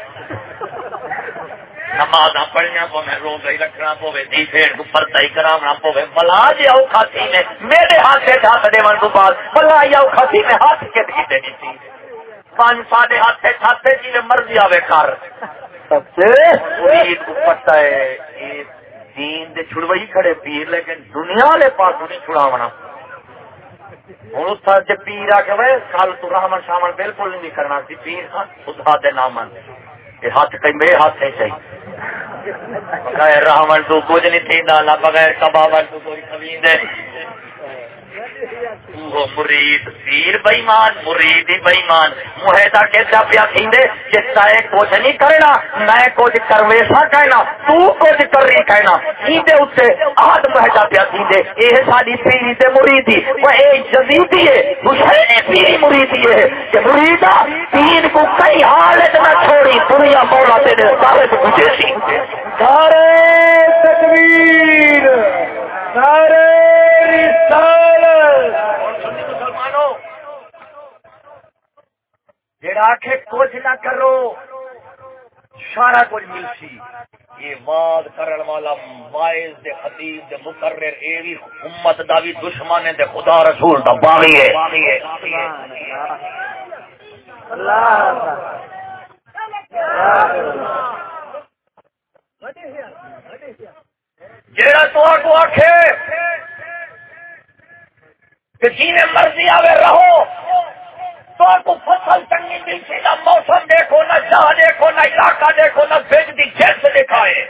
نماز پڑھنا پوے روز ہی رکھنا پوے دی پھیڑ کو پرتا ہی کراونا پوے۔ بلا جی او کھاتی نے میرے ہاتھ دے تو بعد۔ بلا او کھاتی نے ہاتھ کے دی تھی پانچ ساڈے ہاتھ جی مرضی آوے کر۔ پتہ ہے دین دے چھڑوئی کھڑے پیر، لیکن دنیا والے پاس نہیں چھڑاونا۔ ہوں اس طرح پیر آ کے وے کل تو رحمن شامن بالکل نہیں کرنا سی۔ پیر ہاں، خدا دے نام یہ ہاتھ کئی میرے ہاتھ ہے چاہیے بغیر راون تو کچھ نہیں تھی نہ بغیر کباب تو کوئی کمین ہے وہ مرید پیر بئیمان مرید ہی بئیمان معاہدہ کیسا پیا تھیندے کہ تائے کچھ نہیں کرنا میں کچھ کرویسا کہنا، تو کچھ کر رہی کہنا۔ ایندے اتنے آد معاہدہ پیا تھیندے یہ ساری پیری تے مریدی، وہ اے جزیدی ہے حسین پیری مریدی ہے۔ کہ مریدہ پیر کو کئی حالت نہ چھوڑی، دنیا مولا تیرے سارے کو سی۔ سارے تکبیر سارے مسلمانوں جڑا آخ کچھ نہ کرو۔ سارا کچھ مل سی یہ واد کرن والا وائز دے خطیب دے مقرر اے بھی امت دا بھی دشمن دے خدا رسول دا باغی ہے۔ جیڑا تو آکو آکھے، کہ جی میں مرضی آوے رہو۔ تو کو فصل چنگی ملتی نہ موسم دیکھو، نہ چاہ دیکھو، نہ علاقہ دیکھو، نہ بھیج دی جیس دکھائے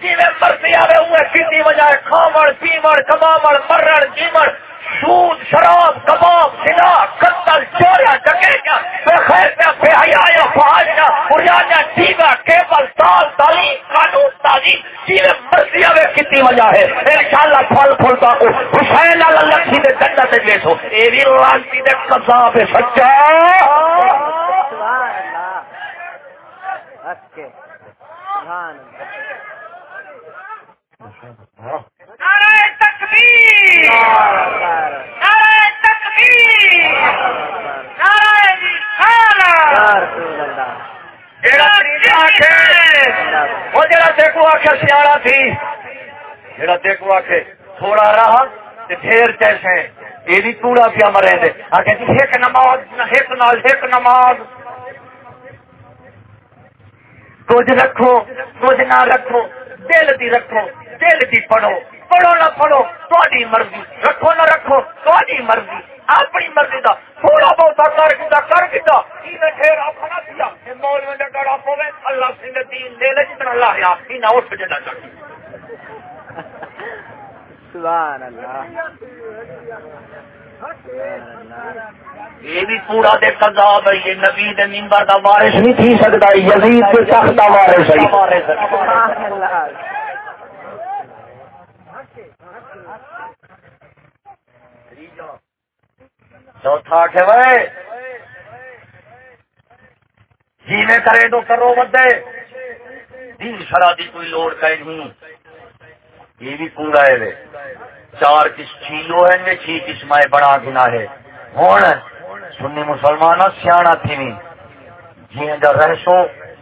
جی مرضی آوے ہوئے کسی وجہ کھاوڑ، پیوڑ، کماوڑ مرن جیوڑ سود شراب، کباب سنا قتل چوریا ڈکیٹیا بے خیر پہ بے حیا فاجا پرانا ٹیوا کیبل، تال، تعلیم، قانون تعلیم جیوے مرضی آوے کتنی وجہ ہے۔ انشاءاللہ پھل پھل کا کو حسین اللہ سی دے جنت تے بیٹھو۔ اے وی لانتی دے قذاب سچا۔ سبحان اللہ۔ حق سبحان اللہ نعرہ تکبیر نعرہ تکبیر نعرہ رسالت یا رسول اللہ جیڑا تیجا آکھے وہ دیکھو سیاڑا تھی دیکھو تھوڑا رہا تے جیسے یہ بھی کوڑا پیا مرے دے۔ جی ایک نماز، ایک نال ایک نماز۔ کچھ رکھو، کچھ نہ رکھو، دل دی رکھو۔ دل دی پڑھو پڑھو نہ پڑھو تھوڑی مرضی رکھو نہ رکھو تھوڑی مرضی اپنی مرضی دا تھوڑا بہت کر کیتا کر دیا ڈڑا پوے اللہ سنگ دین لے لے جتنا اللہ یا ہی نہ اٹھ جڑا چاہیے سبحان اللہ یہ بھی پورا دے ہے یہ نبی دے منبر دا وارث نہیں تھی سکتا یزید کے سخت دا وارث ہے۔ سبحان اللہ چوتھا کہ وہ جی میں کرے تو کرو بدے دین شرا دی کوئی لوڑ کا نہیں۔ یہ بھی پورا ہے وے۔ چار کس چیلو ہے نے چھ قسمیں بڑا گنا ہے۔ ہوں سنی مسلمان سیاح تھی جی جا رہسو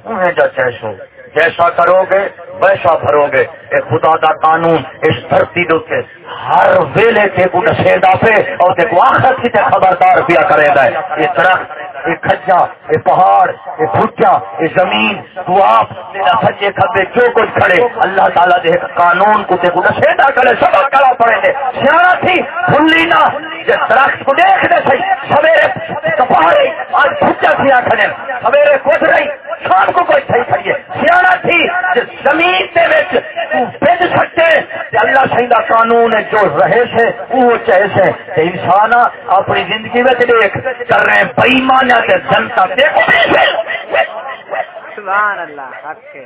انہیں جا چہسو جیسا کرو گے ویسا بھرو گے۔ اے خدا دا قانون اس دھرتی دے ہر ویلے تے کو دسے دا اور تے کو آخر کی تے خبردار پیا کرے دا ہے۔ یہ درخت یہ کھجا یہ پہاڑ یہ بھٹا یہ زمین، تو آپ تیرا سچے کھبے جو کچھ کھڑے، اللہ تعالیٰ دے قانون کو تے کو دسے دا کرے، سبق کرا پڑے دے سیاح تھی، بھلی نہ۔ جس درخت کو دیکھ دے سی سویرے کپاڑے، آج بھٹا کھیا کھڑے۔ سویرے کچھ رہی شام کو کوئی صحیح کھڑی ہے۔ سیاح تھی، جس زمین دے وچ تو سکتے تے اللہ صحیح دا قانون ہے جو رہے سے وہ چاہے سے۔ تے انسان اپنی زندگی میں دیکھ، کر رہے ہیں بےمانہ تے جنتا دیکھو۔ سبحان اللہ، حق کے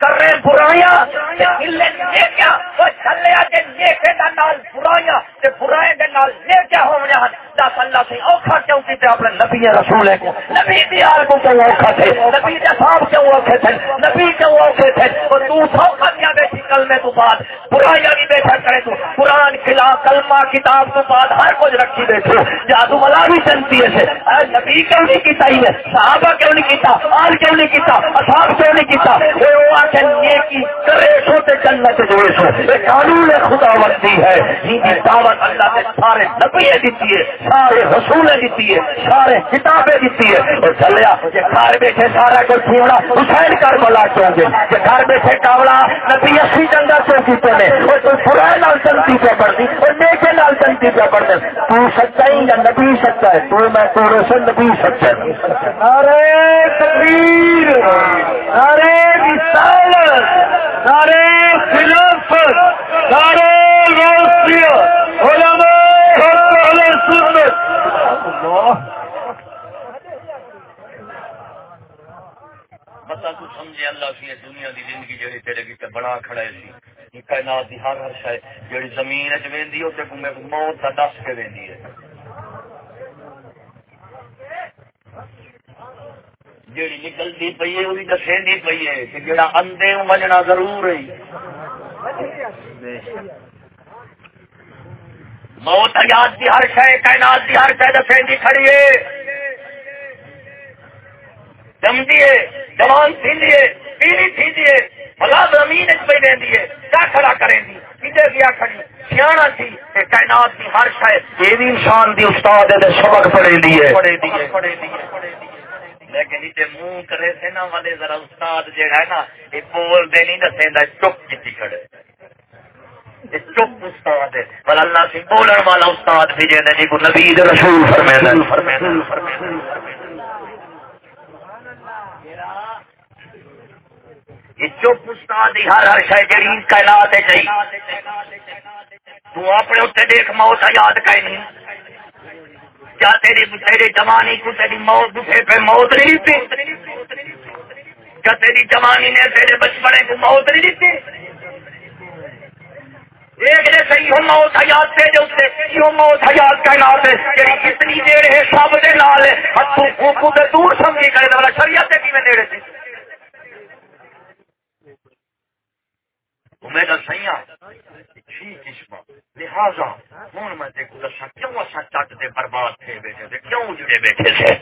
کر رہے برائیاں تے دلے نیکیاں، وہ چلے اتے نیکے دا نال، برائیاں تے برائے دے نال نیکیاں ہونے ہن۔ دس اللہ سے اوکھا کیوں کیتے اپنے نبی رسول کو؟ نبی دی آل کو کیوں اوکھا تھے؟ نبی دے صاحب کیوں اوکھے تھے؟ نبی کیوں اوکھے تھے؟ اور تو سوکھا دیا بیٹھی کلمے تو بعد؟ برائیاں بھی بیٹھا کرے تو؟ قرآن کلا، کلمہ، کتاب تو بعد ہر کچھ رکھی بیٹھو جادو والا بھی چلتی ہے اے نبی کیوں نہیں کیتا ہی ہے صحابہ کیوں نہیں کیتا؟ آل کیوں نہیں کیتا؟ اصحاب کیوں نہیں کیتا؟ اے وہ آکے نیکی کرے سو تے جنت جوڑے سو۔ یہ قانون خدا ورتی ہے جی جن دعوت اللہ نے سارے نبی دیتی ہے، سارے رسول دیتی ہے، سارے کتابیں دیتی ہے۔ اور چلیا کہ گھر بیٹھے سارا کوئی چھوڑا حسین کر بلا چوں گے کہ گھر بیٹھے کاوڑا، نبی اسی جنگا چوکی پڑے اور تو پورا نال چلتی پہ پڑتی اور نیچے نال چلتی پہ پڑتے تو سچا ہی یا نبی سچا ہے؟ تو میں تو سے نبی سچا ہے ارے تکبیر ارے مثال اللہ سی دنیا دی زندگی جڑی تیرے سی۔ کائنات دی ہر ہر شے جڑی زمین وچ ویندی او تے موت دا دس کے ویندی ہے۔ جیڑی نکلتی پی ہے وہی دسے پی ہے کہ جڑا اندے مننا ضرور ہے۔ موت حیات کی ہر شے، کائنات کی ہر شے دسے کھڑی ہے۔ جمدی ہے، جوان تھی پیلی تھی بلا زمین پہ دینی ہے کیا کھڑا کریں دی کدھر گیا کھڑی سیاح کائنات کی ہر شاید یہ بھی انسان دی استاد سبق دی ہے لیکن یہ منہ کرے نا والے ذرا استاد ہے نا یہ بول دے نہیں دسے چپ کی کھڑے۔ چپ استاد ہے۔ اللہ سے بولن والا استاد بھی جی جی کو نبی رسول فرمائے چپ استاد ہر ہر شہ جی کائنات چاہیے تو اپنے اتنے دیکھ موت یاد کہیں کیا تیری تیری جوانی کو تیری موت بٹھے پہ موت نہیں دیتی؟ کیا تیری جوانی نے تیرے بچپنے کو موت نہیں دیتی؟ ایک نے صحیح ہو موت حیات سے جو سے یہ موت حیات کائنات ہے جڑی کتنی دیر ہے، سب دے نال ہے۔ ہتھوں کو دور سمجھی کرے والا شریعت کی میں نیڑے سے میرا سیاں لہذا ہوں میں دیکھو دسا کیوں اصا چٹ دے برباد تھے بیٹھے تھے؟ کیوں جڑے بیٹھے تھے؟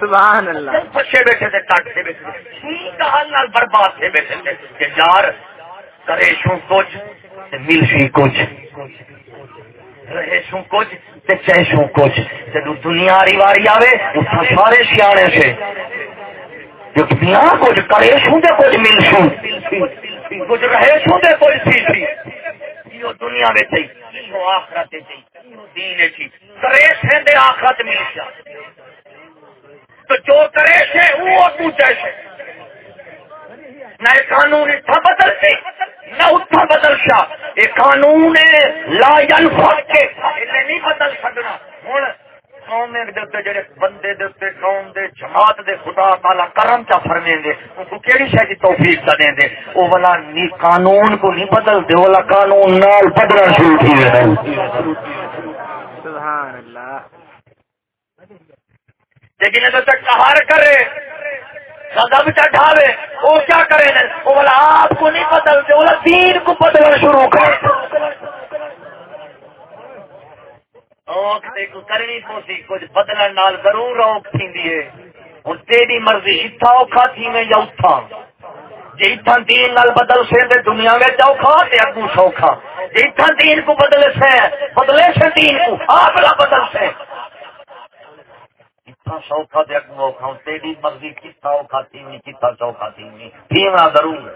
سبحان اللہ۔ بچے بیٹھے تھے چٹ سے بیٹھے تھے؟ نال برباد تھے بیٹھے تھے۔ کہ یار کرے سو کچھ مل سی کچھ۔ رہے سو کچھ۔ سو دنیا آری واری آوے اتنا سارے سیانے سے۔ جو دنیا کچھ کرے سو کچھ مل سو کچھ رہے سو کوئی سی سی یہ دنیا میں تھی یہ آخرت تھی دین تھی کرے سے دے آخرت مل جا تو جو کرے سے وہ تو جیسے نہ قانون اتھا بدل سے نہ اتھا بدل شا۔ یہ قانون لا ینفق کے۔ نہیں بدل سکنا۔ ہوں قوم دے جڑے بندے دے قوم دے جماعت دے خدا تعالی کرم چا فرمیں دے ان کو کیڑی شے دی توفیق تا دیں دے؟ او والا نی قانون کو نہیں بدل دے والا قانون نال بدلنا شروع تھی وے سبحان اللہ لیکن تو تک قہر کرے غضب چڑھاوے وہ کیا کرے؟ وہ والا آپ کو نہیں بدل دے والا دین کو بدلنا شروع کرے۔ اوک تے کو کرنی پوسی کچھ بدلن نال ضرور اوک تھیندی ہے۔ ہن تیری مرضی اتھا اوکھا یا اتھا جے اتھا دین نال بدل سے تے دنیا وچ اوکھا تے اگوں سوکھا۔ جے اتھا دین کو بدل سے بدلے سے دین کو آپ لا بدل سے اتھا سوکھا تے اگوں اوکھا تیری مرضی اوکھا کتا سوکھا ضرور۔ ضرور۔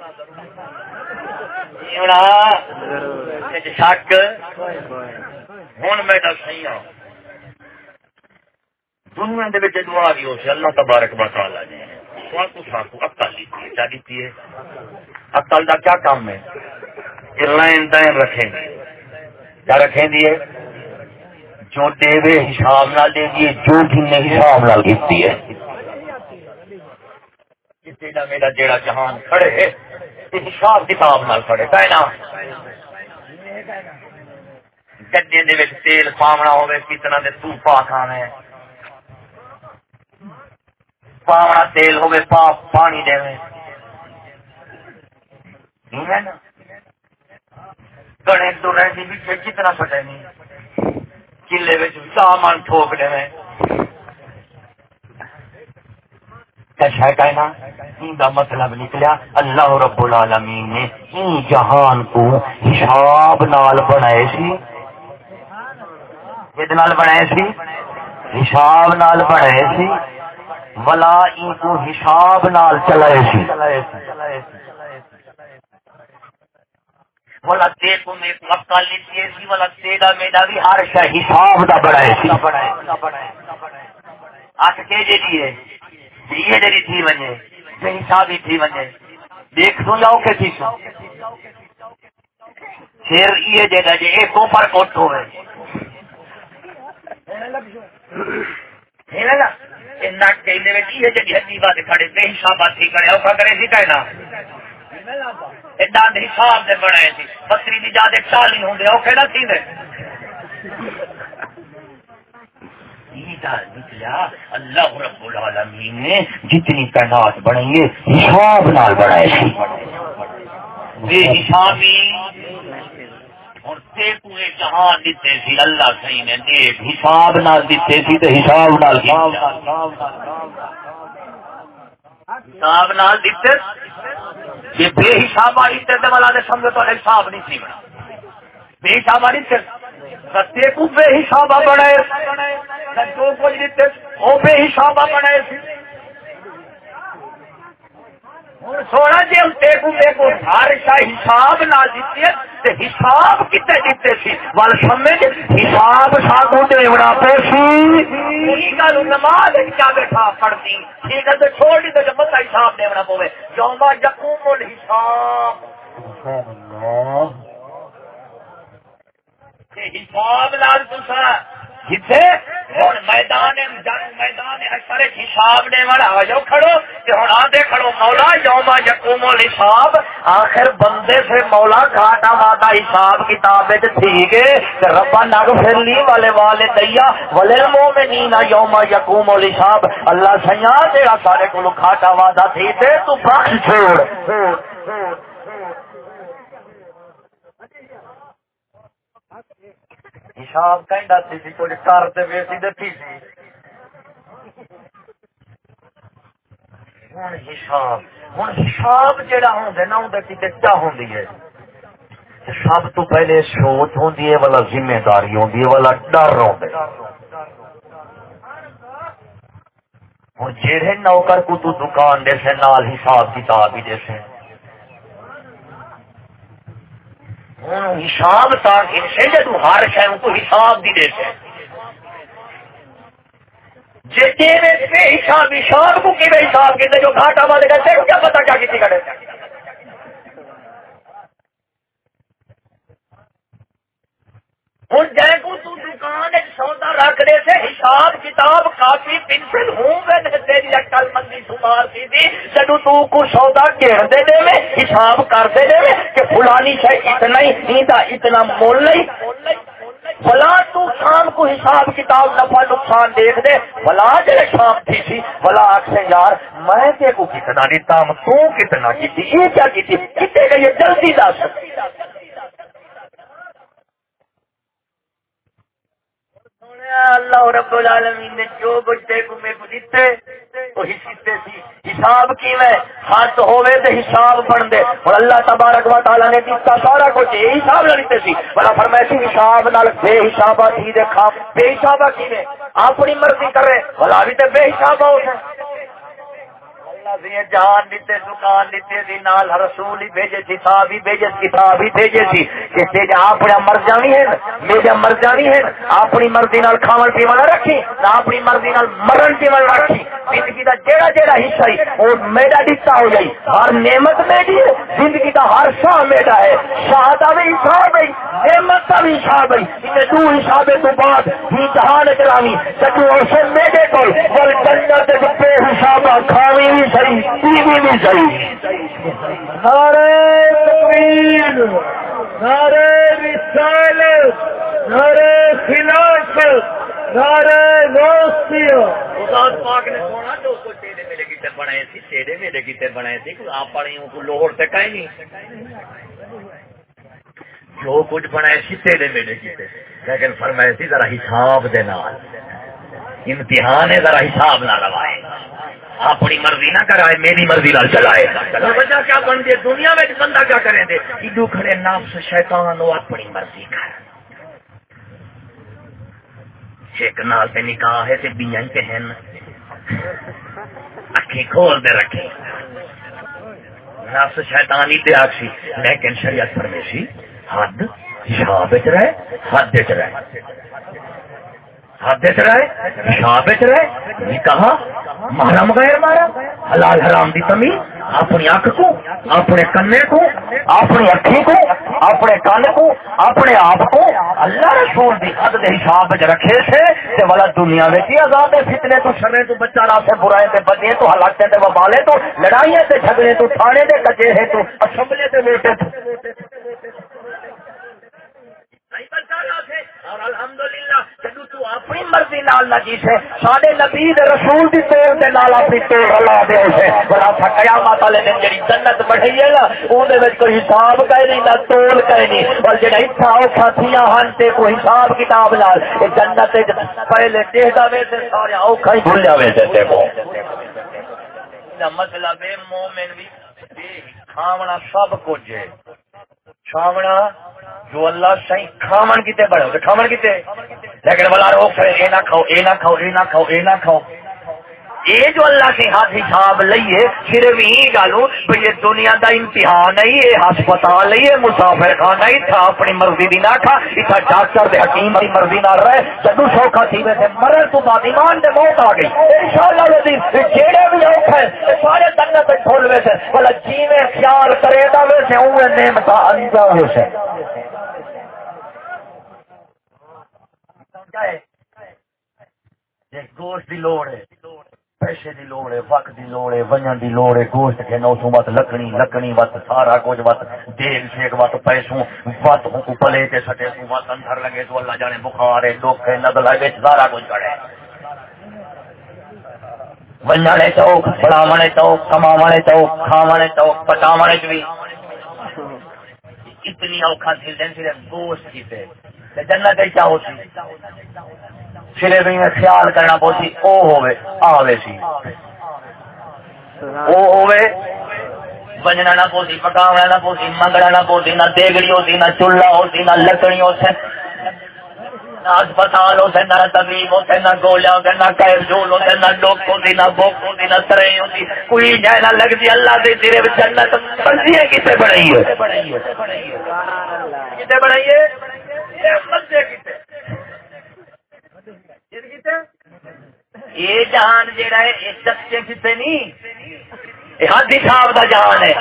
شک؟ ہوں میں دس نہیں ہوں دنیا کے دعا بھی ہو سی اللہ تبارک بطالا جی اکل لیتی ہے کیا لیتی ہے اکل کا کیا کام ہے یہ لائن دائن رکھیں گے کیا رکھیں گے جو دے حساب نہ دے دیے جو بھی حساب نہ دیتی ہے میرا جیڑا جہان کھڑے حساب کتاب نال کھڑے کہنا گڈے تیل پاونا ہوئے کتنا دے تو پا کھانا ہے پاونا تیل ہوئے پا پانی دے گڑے ڈرے کی پیچھے کتنا سٹے نہیں کلے سامان ٹھوک دے کا مطلب نکلیا اللہ رب العالمین نے جہان کو حساب نال بنائے سی بنائے سی، حساب نال بنائے سی ولا کو حساب نال چلائے سی۔ والا تے کو میں مکہ لیتی سی والا تیرا میرا بھی ہر شے حساب دا بنائے سی۔ اٹھ کے جی ہے جی یہ جڑی تھی ونے تے حساب ہی تھی ونے دیکھ سو، جاؤ کہ تھی سو۔ پھر یہ جگہ جی ایک اوپر کوٹ کے جی ہڈی بات کھڑے حساب کرے اوکھا کرے سی کہنا دند حساب دے سی دی جادے چالی اوکھے نہ تھی دے نکلا اللہ رب العالمین نے جتنی تعداد بنائی ہے حساب نال بنائے سی بے حسابی اور پورے جہان دیتے سی، اللہ صحیح نے نیک حساب نال دیتے سی تو حساب نال حساب نال دیتے یہ بے حساب والی تے والا نے سمجھو تو حساب نہیں سی بنا۔ بے حساب والی تے ستے کو بے حساب بنائے۔ جو کچھ دیتے وہ بے حساب بنائے سی۔ سونا جی ٹیکو ٹیکو ہر شاہ حساب نہ دیتی ہے حساب کتنے دیتے سی ول سمجھ حساب ساگو دیونا پہ سی گل نماز کیا بیٹھا پڑھتی ٹھیک ہے تو چھوڑ دی تو مت حساب دیونا پوے جوما یقوم الحساب حساب لال تسا جتھے ہوں میدان جنگ میدان اثر حساب نے والا آ جاؤ کھڑو کہ ہوں آدھے کھڑو مولا یوما یقوم الحساب، آخر بندے سے مولا گھاٹا واٹا حساب کتاب ٹھیک ہے ربا نگ پھر لی والے والے دیا ولے مو میں نینا یوما یقوم الحساب۔ اللہ سیا تیرا سارے کو گھاٹا واٹا تھی تے تو بخش چھوڑ۔ حساب کہندا سی سی کوئی کر تے ویسی دے دتی سی ہن حساب ہن حساب جڑا ہوندا نا اوندا کی کیا ہوندی ہے سب تو پہلے سوچ ہوندی ہے والا ذمہ داری ہوندی ہے والا ڈر ہوندا ہے ہن جڑے نوکر کو تو دکان دے سے نال حساب کتاب ہی دے سے حساب سے جدو ہر شہر کو حساب بھی دے سے حساب حساب کو کی حساب کے جو گھاٹا والے کرتے کیا پتا کیا کسی کرے ہوں جائے کو تو دکان سودا رکھ دے سے حساب کتاب کافی پنسل ہوں گے تیری اکل مندی سمار سی تھی جدو تو کو سودا گھیر دے دے میں حساب کر دے دے میں کہ فلانی شاید اتنا ہی نیتا اتنا مول نہیں۔ بلا تو شام کو حساب کتاب نفع نقصان دیکھ دے۔ بلا جڑے شام تھی سی بلا آخ سے یار میں تے کو کتنا دیتا ہوں تو کتنا کی یہ کیا کی تھی گئی جلدی دس۔ اللہ رب العالمین نے جو کچھ دے کو میرے کو دیتے، وہ حصے سی حساب کی میں؟ ہاتھ ہوئے تو حساب بن دے۔ اور اللہ تبارک و تعالی نے دیتا سارا کچھ یہ حساب نہ دیتے سی۔ بڑا فرمائے حساب نال بے حسابہ تھی دے دیکھا بے حسابہ کی نے اپنی مرضی کرے بلا بھی تے بے حسابہ ہو جان دیتے دکان دیتے دی نال رسول ہی بھیجے تھی کتاب ہی بھیجے کتاب ہی بھیجے سی۔ کہ تیجا اپنا مر جانی ہے میرے مر جانی ہے اپنی مرضی نال کھاون پیون رکھی نہ اپنی مرضی نال مرن پیون رکھی زندگی دا جیڑا جیڑا حصہ ہی، وہ میرا دتا ہو جائی۔ ہر نعمت میری ہے، زندگی دا ہر شاہ میرا ہے۔ شاہ دا بھی حساب ہے، نعمت کا بھی حساب ہے۔ انہیں دو حساب تو بعد ہی جہان کرامی سچو اسے میرے کو ول جنت دے بے حساب کھاوی نعرہ نعرہ رسالت نعرہ خلافت نعرہ دوستیو خدا پاک نے سونا جو بنائے بنائے تھی آپ کو لوہر نہیں۔ جو کچھ بنائے تیرے کتے لیکن فرمائے تھی ذرا حساب دے نال۔ امتحان ہے ذرا حساب نہ لگائے اپنی مرضی نہ کرائے، میری مرضی نہ چلائے۔ وجہ کیا بن گئے دنیا میں بندہ کیا کریں دے؟ ایڈو کھڑے نفس شیطان، وہ اپنی مرضی کر۔ ایک نال تے نکاح ہے تے بیاں تے ہن اکھی کھول دے رکھے نفس شیطانی تے آکسی لیکن شریعت فرمیسی حد شاہ بچ رہے، حد بچ رہے۔ رہے شاہ رہے نکاح محرم غیر مارا۔ حلال حرام دی کمی، اپنی اکھ کو، اپنے کنے کو، اپنی اکھی کو، اپنے کن کو، اپنے آپ کو اللہ رسول دی حد دے حساب وچ رکھے سے تے والا دنیا وچ ہی عذاب فتنے تو شرے تو بچہ را سے برائے تے بدے تو ہلاکتے تے وبالے تو، لڑائیاں تے جھگڑے تو تھانے دے کجے ہے تو اسمبلی تے بیٹھے اور الحمدللہ، جدو تو اپنی مرضی نال لگی سے سارے نبی رسول دی تول دے نال اپنی تول ہلا دے سے، بڑا تھا قیامت والے دن جڑی جنت بڑھی ہے نا، اون دے وچ کوئی حساب کہے نہیں، نہ تول کہے نہیں اور جڑا اتھا اوکھا تھیاں ہن تے کوئی حساب کتاب نال، اے جنت وچ پہلے دیکھدا وے تے سارے اوکھا ہی بھول جاوے تے کو دیکھو مطلب ہے مومن بھی کھاونا سب کچھ ہے۔ کھاونا، جو اللہ صحیح کھاون کتے بڑے کھاون کتے لیکن بلا روک اے نہ کھاؤ، اے نہ کھاؤ، اے نہ کھاؤ، اے نہ کھاؤ۔ یہ جو اللہ کے ہاتھ حساب لئیے صرف یہ گالو بھئی یہ دنیا دا امتحان نہیں، یہ ہسپتال نہیں، یہ مسافر خانہ ہی تھا اپنی مرضی دی نہ کھا، اتھا ڈاکٹر دے حکیم دی مرضی نہ رہے جدو سوکھا تھی ویسے مرن تو بعد ایمان دے موت آ گئی۔ انشاءاللہ لذیذ جیڑے بھی اوکھ ہیں سارے دنیا پہ کھول ویسے بلا جی میں خیال کرے دا ویسے اوے نعمتہ انجا ویسے گوشت دی لوڑ ہے۔ پیسے دی لوڑ ہے، وقت دی لوڑ ہے ونجن دی لوڑ ہے، گوشت کے نو سو وقت لکڑی لکڑی وقت، سارا کچھ وقت تیل شیک وقت پیسوں، وقت کو پلے تے سٹے سو وقت اندر لگے تو اللہ جانے بخار ہے، دکھ ہے نبل ہے سارا کچھ کڑے ونجنے چوک پڑھاونے چوک کماونے چوک کھاونے چوک پٹاونے چ بھی۔ اتنی اوکھا تھی دن صرف گوشت کی تے جنت کیا ہوتی سرے بھی میں خیال کرنا پوسی او ہوئے آوے سی۔ او ہوئے بننا نہ پوسی پکاونا نہ پوسی منگنا نہ پوسی نہ دیگڑی ہوتی نہ چولہا ہوتی نہ لکڑی ہوتی نہ اسپتال ہوتے نہ طبیب ہوتے نہ گولیا ہوتے نہ کیر جول ہوتے نہ ڈوک ہوتی نہ بوک ہوتی نہ ترے ہوتی کوئی جائے نہ لگتی اللہ دے تیرے جنت مرضی ہے؟ کسے بڑھائی ہے؟ کسے بڑھائی ہے مزے کسے یہ جہان جیڑا ہے یہ سچے کتنے نہیں۔ حد صاحب کا جہان ہے۔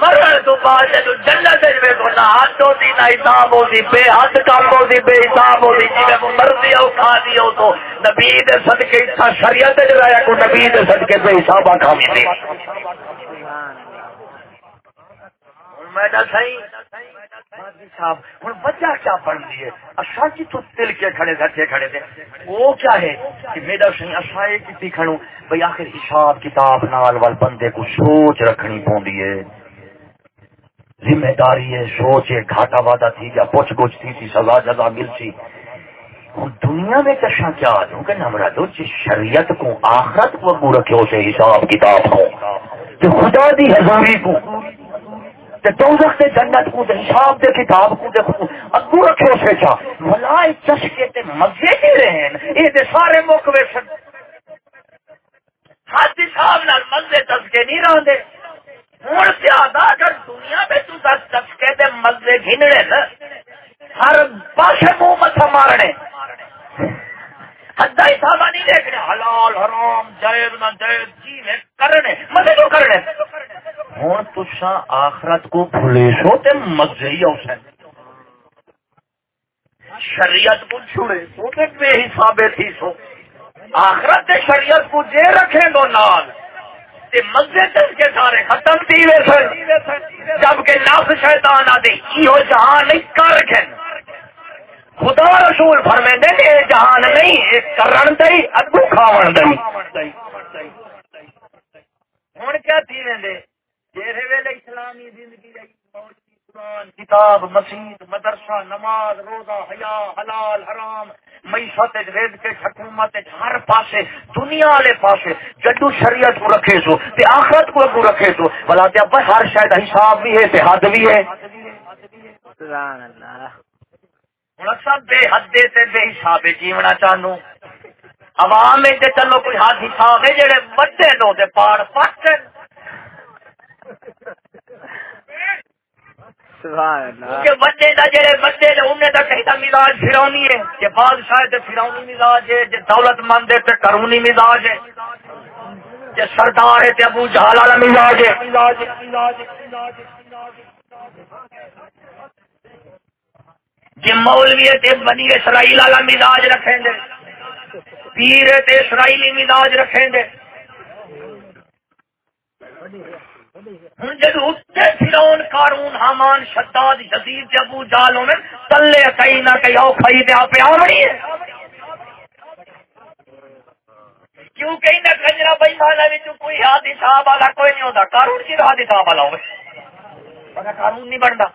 مرن تو بعد جنت کو نہ حد ہوتی نہ حساب ہوتی بے حد کم ہوتی بے حساب ہوتی جی میں مرضی ہو کھا دی ہو تو نبی صدقے شریعت جایا کو نبی صدقے بے حساب کھا دی۔ میں صاحب ہوں وجہ کیا بنتی ہے؟ اصا تو کے کھڑے کھڑے تھے وہ کیا ہے کہ اصا یہ کی کھڑوں؟ بھائی آخر حساب کتاب نال وال بندے کو سوچ رکھنی پوندی ہے۔ ذمہ داری ہے، سوچ ہے، گھاٹا وادا تھی یا پوچھ گچھ تھی تھی سزا جزا مل سی۔ ہوں دنیا میں کشا کیا دوں کہ نمرا دو شریعت کو، آخرت کو رکھے، اسے حساب کتاب کو خدا دی حضوری کو۔ دوزخ دے جنت کو دے حساب دے کتاب کو دے اگو رکھو سے چا ملائے چشکے تے مزے کی رہن۔ اے دے سارے موک ویسن۔ ہاتھ حساب نال مزے چشکے نہیں رہن دے ہوں زیادہ اگر دنیا میں تو دس چشکے تے مزے گھنڑے نا، ہر پاسے منہ متھا مارنے۔ حد حساب نہیں دیکھنے۔ حلال، حرام، جائز نہ جائز جی میں کرنے۔ مزے تو کرنے؟ ہوں تسا آخرت کو بھولے سو تے مزے ہی اوسے شریعت کو چھڑے سو تے بے حسابے تھی سو۔ آخرت تے شریعت کو جے رکھیں دو نال۔ تے مزے تس کے سارے ختم تھی وے سن۔ جبکہ نفس شیطان آ دے یہ جہان نہیں کر رکھیں۔ خدا رسول فرمے دے کہ جہان نہیں، اے کرن دئی اگو کھاون دئی۔ ہوں کیا تھی ویندے؟ اسلامی زندگی قرآن کتاب مسیح مدرسہ نماز روزہ حیا حلال حرام معیشت کے حکومت ہر پاسے دنیا والے پاسے جدو شریعت کو رکھے سو تے آخرت کو اگو رکھے سو بلا تے اب ہر شاید حساب بھی ہے تے حد بھی ہے۔ ہوں سب بے حد سے بے حساب جیونا چاہوں عوام چلو کوئی حد حساب ہے جڑے بڑے دو پاڑ پٹ بندے دا جڑے بندے نے انہیں کہیں مزاج ہے، کہ بادشاہ تے مزاج ہے، جے دولت مند ہے تے کرونی مزاج ہے۔ جے سردار ہے تے ابو جہل والا مزاج ہے۔ جے مولوی ہے تے بنی اسرائیل والا مزاج رکھیں دے پیر ہے تے اسرائیلی مزاج رکھیں دے ہوں جب اتنے فرون کارون حامان، شداد جدید ابو جالوں میں تلے کئی نہ کئی او کھائی دے آپ آمڑی ہے۔ کیوں کیونکہ انہیں کنجرا بھائی مانا کوئی ہاتھ حساب والا کوئی نہیں ہوتا قانون کی ہاتھ حساب والا ہوئے۔ قانون نہیں بنتا۔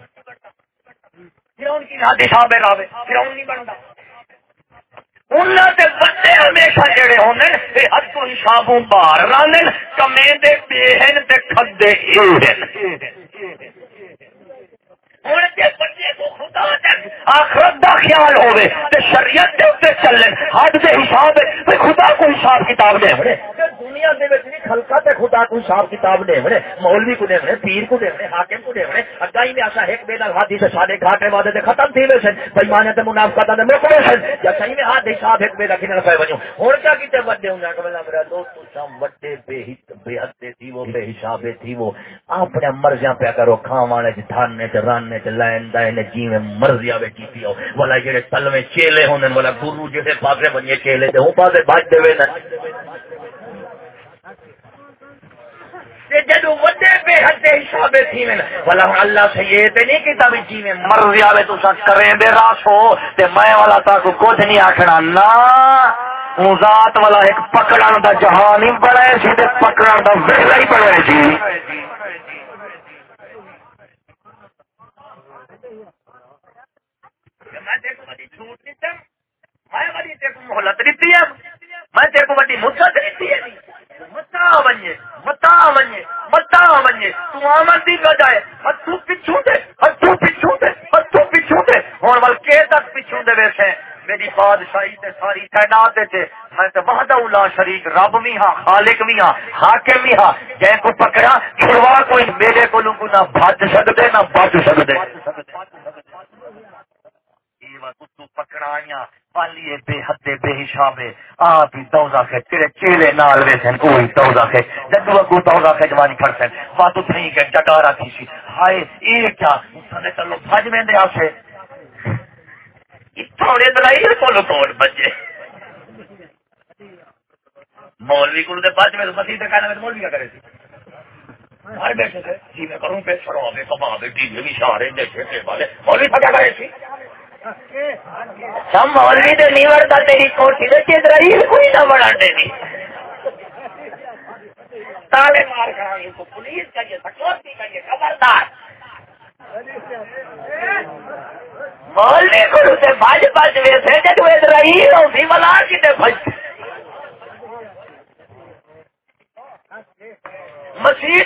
فرون کی ہاتھ حساب ہے راوے فرون نہیں بنتا۔ انہوں بندے ہمیشہ جڑے ہونے حد تو حسابوں باہر لانے کمے دے بےہن تے کھدے ایڑن ہوں جی بندے کو خدا آخرت دا خیال ہوئے تے شریعت دے اتنے چلے، حد دے حساب خدا کو حساب کتاب دے بڑے دنیا دے وچ نہیں خلقا تے خدا کو حساب کتاب دے بڑے مولوی کو دے بڑے پیر کو دے بڑے حاکم کو دے بڑے اگائی میں ایسا ایک بے نال ہاتھی سے سارے گھاٹے وعدے تے ختم تھی وے سن بھائی مانے تے منافقت دے مکمل سن یا صحیح میں ہاتھ حساب ایک بے رکھنے پے ونجو ہن کیا کیتے بڑے ہوں؟ کہ میرا دوست شام بڑے بے ہت بے حد تھی وہ، بے حساب تھی وہ۔ اپنے مرضیاں پہ کرو کھاوانے تے دھانے تے رانے تے لائن دائنے جی میں مرضی آوے کی پیو والا جڑے تل میں چیلے ہونے والا گرو جڑے پاسے بنیے چیلے تے، ہوں پاسے بج دے نا۔ جدو وڈے بے حد حساب تھی میں والا اللہ سے یہ تے نہیں کیتا بھی جی میں مرضی آوے تو سا کریں دے راس ہو۔ تے میں والا تا کو کچھ نہیں آکھنا، نا۔ ذات والا ایک پکڑن دا جہان ہی بڑا ہے سی، تے پکڑن دا ویلا ہی مہلت دیتی ہے۔ میں تیرے کو مدت دیتی ہے۔ متا ونجے متا ونجے متا ونجے تو دی بجائے پچھوں دے پچھوں دے پچھوں دے ہن ول کے تک پچھوں دے ویسے میری بادشاہی تے ساری تعینات تے میں تے وحدہ لا شریک، رب بھی ہاں خالق بھی ہاں حاکم بھی ہاں۔ جے کو پکڑا، چھڑوا کوئی، میرے کولوں کو نہ بچ سکدے، نہ بچ سکدے۔ پکڑایا پالیے بے حد بے حساب آپ ہی دوزا کے تیرے چیلے نال ویسن کوئی دوزا کے جدو اگو دوزا کے جوانی کھڑ سن۔ بات اتنی کے ڈٹارا تھی سی۔ ہائے یہ کیا؟ سنے چلو بھج میں دے آسے تھوڑے دلائی کولو توڑ بچے مولوی کو دے بچ میں مسیح تے کہنا میں مولوی کیا کرے سی۔ ہر بیٹھے تھے۔ جی میں کروں پہ سڑوا دے، کبا دے ڈی بھی سارے دیکھے والے مولوی کیا کرے سی۔ ہم مولوی نہیں تیری کوٹھی کوئی نہ تالے مار پولیس کا یہ سکوتی کا یہ خبردار مولوی کو اسے بج بج ویسے بج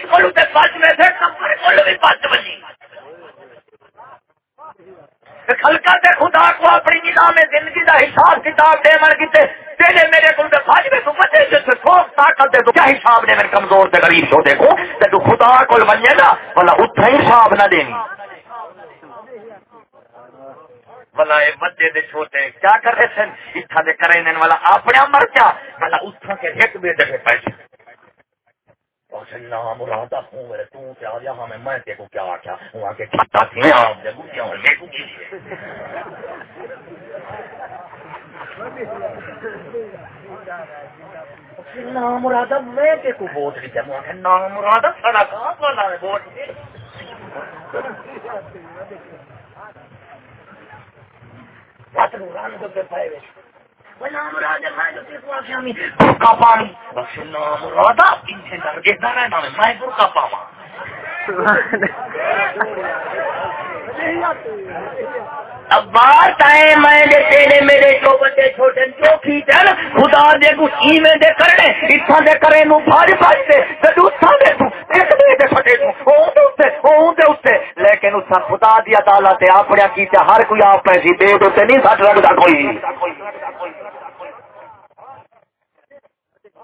کو بچ میں سے کمر کو بھی بچ بجی خلقہ تے خدا کو اپنی نظام زندگی دا حساب کتاب دے من کیتے تیرے میرے کو فاج میں تو سے طاقت دے تو کیا حساب دے میرے کمزور تے غریب دیکھو تے تو خدا نا حساب نہ دینی۔ اے بچے دے چھوٹے کیا کر رہے سن؟ اتھا دے کرے والا اپنے مر کیا بلا کے ایک پیسے۔ نام مراد ہوں میرے تو کیا ہمیں میں تے کو کیا آپ دے اور میں کو کی نام میں تے کو ووٹ نہیں دے نام مراد سڑا والا ووٹ بات دے پائے نام مراد میں جو تیرے کو آخیا میں برکا پانی بس مراد ان سے میں برکا اب بات آئے میں دے تیرے میرے جو بڑے چھوٹے جو کی چل خدا دے کو ای میں دے کرنے اتھا دے کرے نو بھاج بھاج دے تے اتھا دے تو ایک دے دے پھٹے تو او دے اتے او دے اتے۔ لیکن اتھا خدا دی عدالت اپنے کیتے ہر کوئی آپ پیسی دے دو نہیں سٹ رکھدا کوئی۔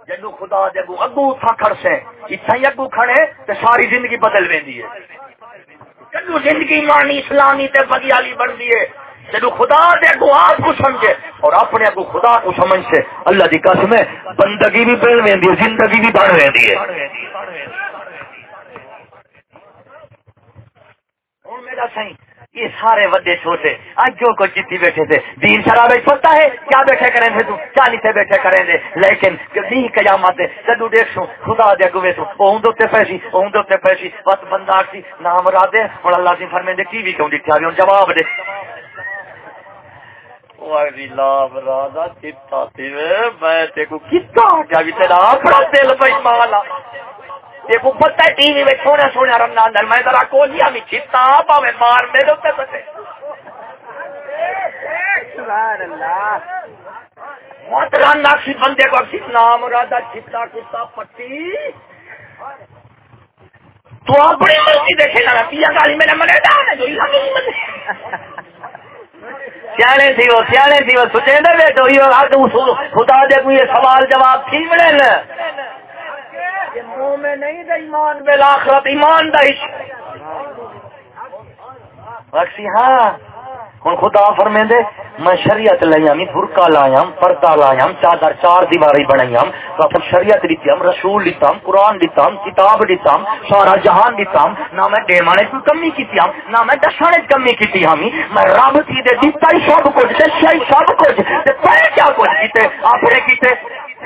جدو خدا جگو اگو اگو اتھا کھڑ سے اتھا ہی اگو کھڑے تے ساری زندگی بدل ویندی ہے۔ جدو زندگی مانی اسلامی تے بدیالی بن دی ہے جدو خدا دے اگو آپ کو سمجھے اور اپنے اگو خدا کو سمجھ سے اللہ کی قسم ہے، بندگی بھی بڑھ رہی ہے، زندگی بھی بڑھ رہی ہے۔ میرا صحیح یہ سارے وڈے چھوٹے۔ آج جو کچھ جیتی بیٹھے تھے، دین شراب پتا ہے، کیا بیٹھے کریں تھے تو چالی سے بیٹھے کریں تھے۔ لیکن نہیں قیامت جدو دیکھ سو خدا دے اگوے تو اون دوتے پیسی اون دوتے پیسی بس بندہ سی نام را دے۔ اور اللہ سی فرمے دے ٹی وی کیوں دکھا بھی؟ جواب دے۔ میں دل بھائی مالا۔ دیکھو پتہ ہے ٹی وی میں سونے سونے رنگ اندر میں ذرا کولیا چھتا پاوے مار دے دو تے بتے سبحان اللہ بندے کو اکسی نام چھتا کتا پٹی تو اپنی مرضی دیکھے نا پیا گالی منے دا نے جو سیانے تھی وہ سیانے تھی وہ سچے نہ بیٹھو یہ خدا دے کوئی سوال جواب تھی ملے نا منہ نہیں دا ایمان، بالآخرت ایمان دا ہاں۔ ہوں خدا فرمے دے میں شریعت لیا برقا لایا ہم پردہ لایا ہم چادر چار دیواری بنائی ہم شریعت دیتی ہم رسول لیتا ہم قرآن لیتا ہم کتاب لیتا ہم سارا جہان لیتا ہم نہ میں ڈیمانے کوئی کمی کی ہم ہاں، نہ میں دشانے کمی کی ہم ہاں، میں رب تھی دے دیتا ہی سب کچھ، دے شاہی سب کچھ، دے پہلے کیا کچھ کیتے آپ نے کیتے۔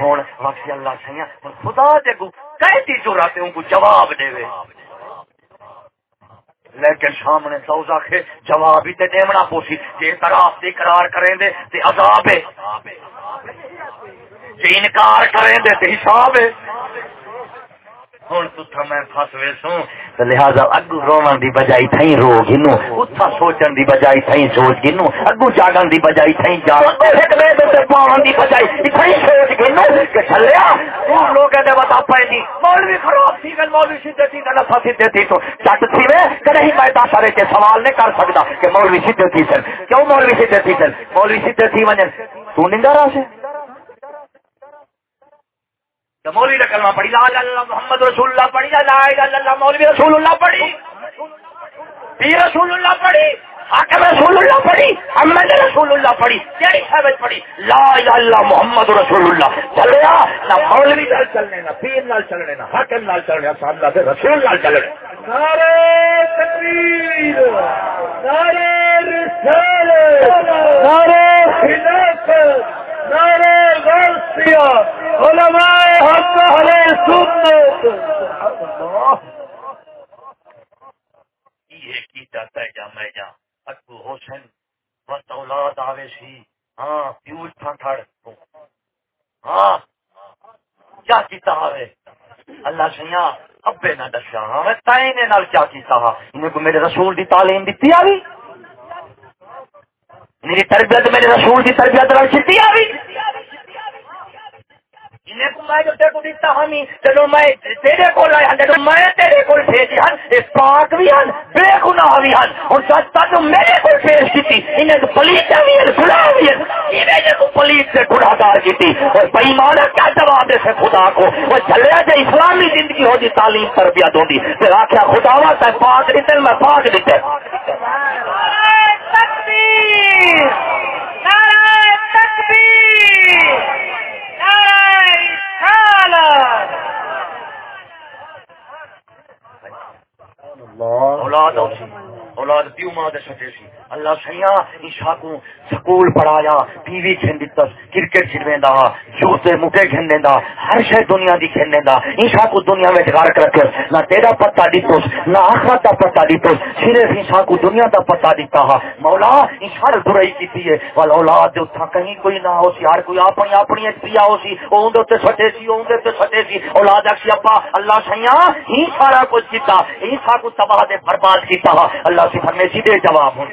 ہوں واقعی اللہ سیاں خدا دے گو کہتی جو رہتے ان کو جواب دے وے لیکن سامنے سوزا کے جواب ہی تے دیمنا پوسی۔ جے طرف دی قرار کریں دے تے عذاب ہے۔ جے انکار کریں دے تے حساب ہے۔ ہوں تو میں فس ویسوں لہذا اگو رومن دی بجائی تھئی رو گنو اتھا سوچن دی بجائی تھئی سوچ گنو اگو جاگن دی بجائی تھئی جاگن ایک دے دے پاون دی بجائی تھئی سوچ گنو کہ چلیا تو لوگ دے بتا پے مولوی خراب تھی گل مولوی سیدھے تھی تے نفا سیدھے تھی تو چٹ تھی وے کہ نہیں میں دس سارے کے سوال نہیں کر سکدا کہ مولوی سیدھے تھی سن کیوں مولوی سیدھے تھی سن مولوی سیدھے تھی ونجن تو ننگا رہا سے مولوی نے کلمہ پڑھی، لا اللہ محمد رسول اللہ پڑھی، لا الہ الا اللہ مولوی رسول اللہ پڑھی۔ پیر رسول اللہ پڑھی۔ حاکم رسول اللہ پڑھی احمد رسول اللہ پڑھی تیری صاحب پڑھی۔ لا الہ الا محمد رسول اللہ چلیا نہ مولوی نال چلنے نہ پیر نال چلنے نہ حاکم نال چلنے صاحب اللہ دے رسول نال چلنے۔ نعرہ تکبیر نعرہ رسالت نعرہ خلافت نعرہ غوثیہ علماء حق اہل سنت۔ یہ کی جاتا ہے جا میں جا اکو حسین بس اولاد آوے سی۔ ہاں پیوج تھا تھڑ ہاں کیا کیتا آوے؟ اللہ سیاں ابے نہ دسیا۔ ہاں میں تائنے نال کیا کیتا ہاں انہیں کو میرے رسول دی تعلیم دیتی آوی؟ میری تربیت میرے رسول دی تربیت نال کیتی آوی؟ رل چیتی آئی پاک بھی ہن، بے گناہ بھی ہن۔ اور سچ میرے کو پیش انہیں پلیت بھی گناہ بھی پلیت سے اور کیا جواب دے سے خدا کو؟ وہ چلے جو اسلامی زندگی ہو جی تعلیم تربیت ہوتی پھر آخیا خدا وا پاک دیتے میں پاک دیتے تکبیر نعرہ تکبیر نعرہ رسالت اولاد اولاد پیو ماں دے سٹے سی۔ اللہ سیاں عشاء کو سکول پڑھایا، ٹی وی کھین دتس کرکٹ کھیلندا جوتے مکے کھین دیندا ہر شے دنیا دی کھین دیندا عشاء کو دنیا میں غرق رکھ نہ تیرا پتہ دتس نہ آخرت دا پتہ دتس صرف عشاء کو دنیا دا پتہ دتا ہا۔ مولا عشاء برائی کیتی ہے۔ ول اولاد دے اوتھا کہیں کوئی نہ ہو سی، ہر کوئی اپنی اپنی ایک پیا ہو سی۔ اون دے سٹے سی اون دے سٹے سی۔ اولاد اکسی ابا اللہ سیاں ہی سارا کچھ کیتا عیسیٰ کو تباہ دے برباد کیتا اللہ جواب ہوں۔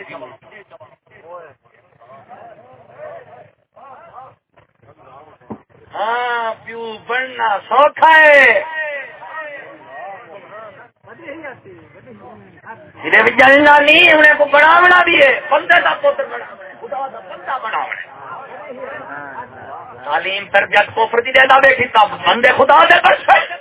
ہاں پیو بننا سوکھا ہے۔ جلنا نہیں انہیں کو بڑھاونا بھی ہے۔ بندے کا پوتر بڑھاونا بندہ تعلیم تربیت بیٹھی تب بندے خدا دے پر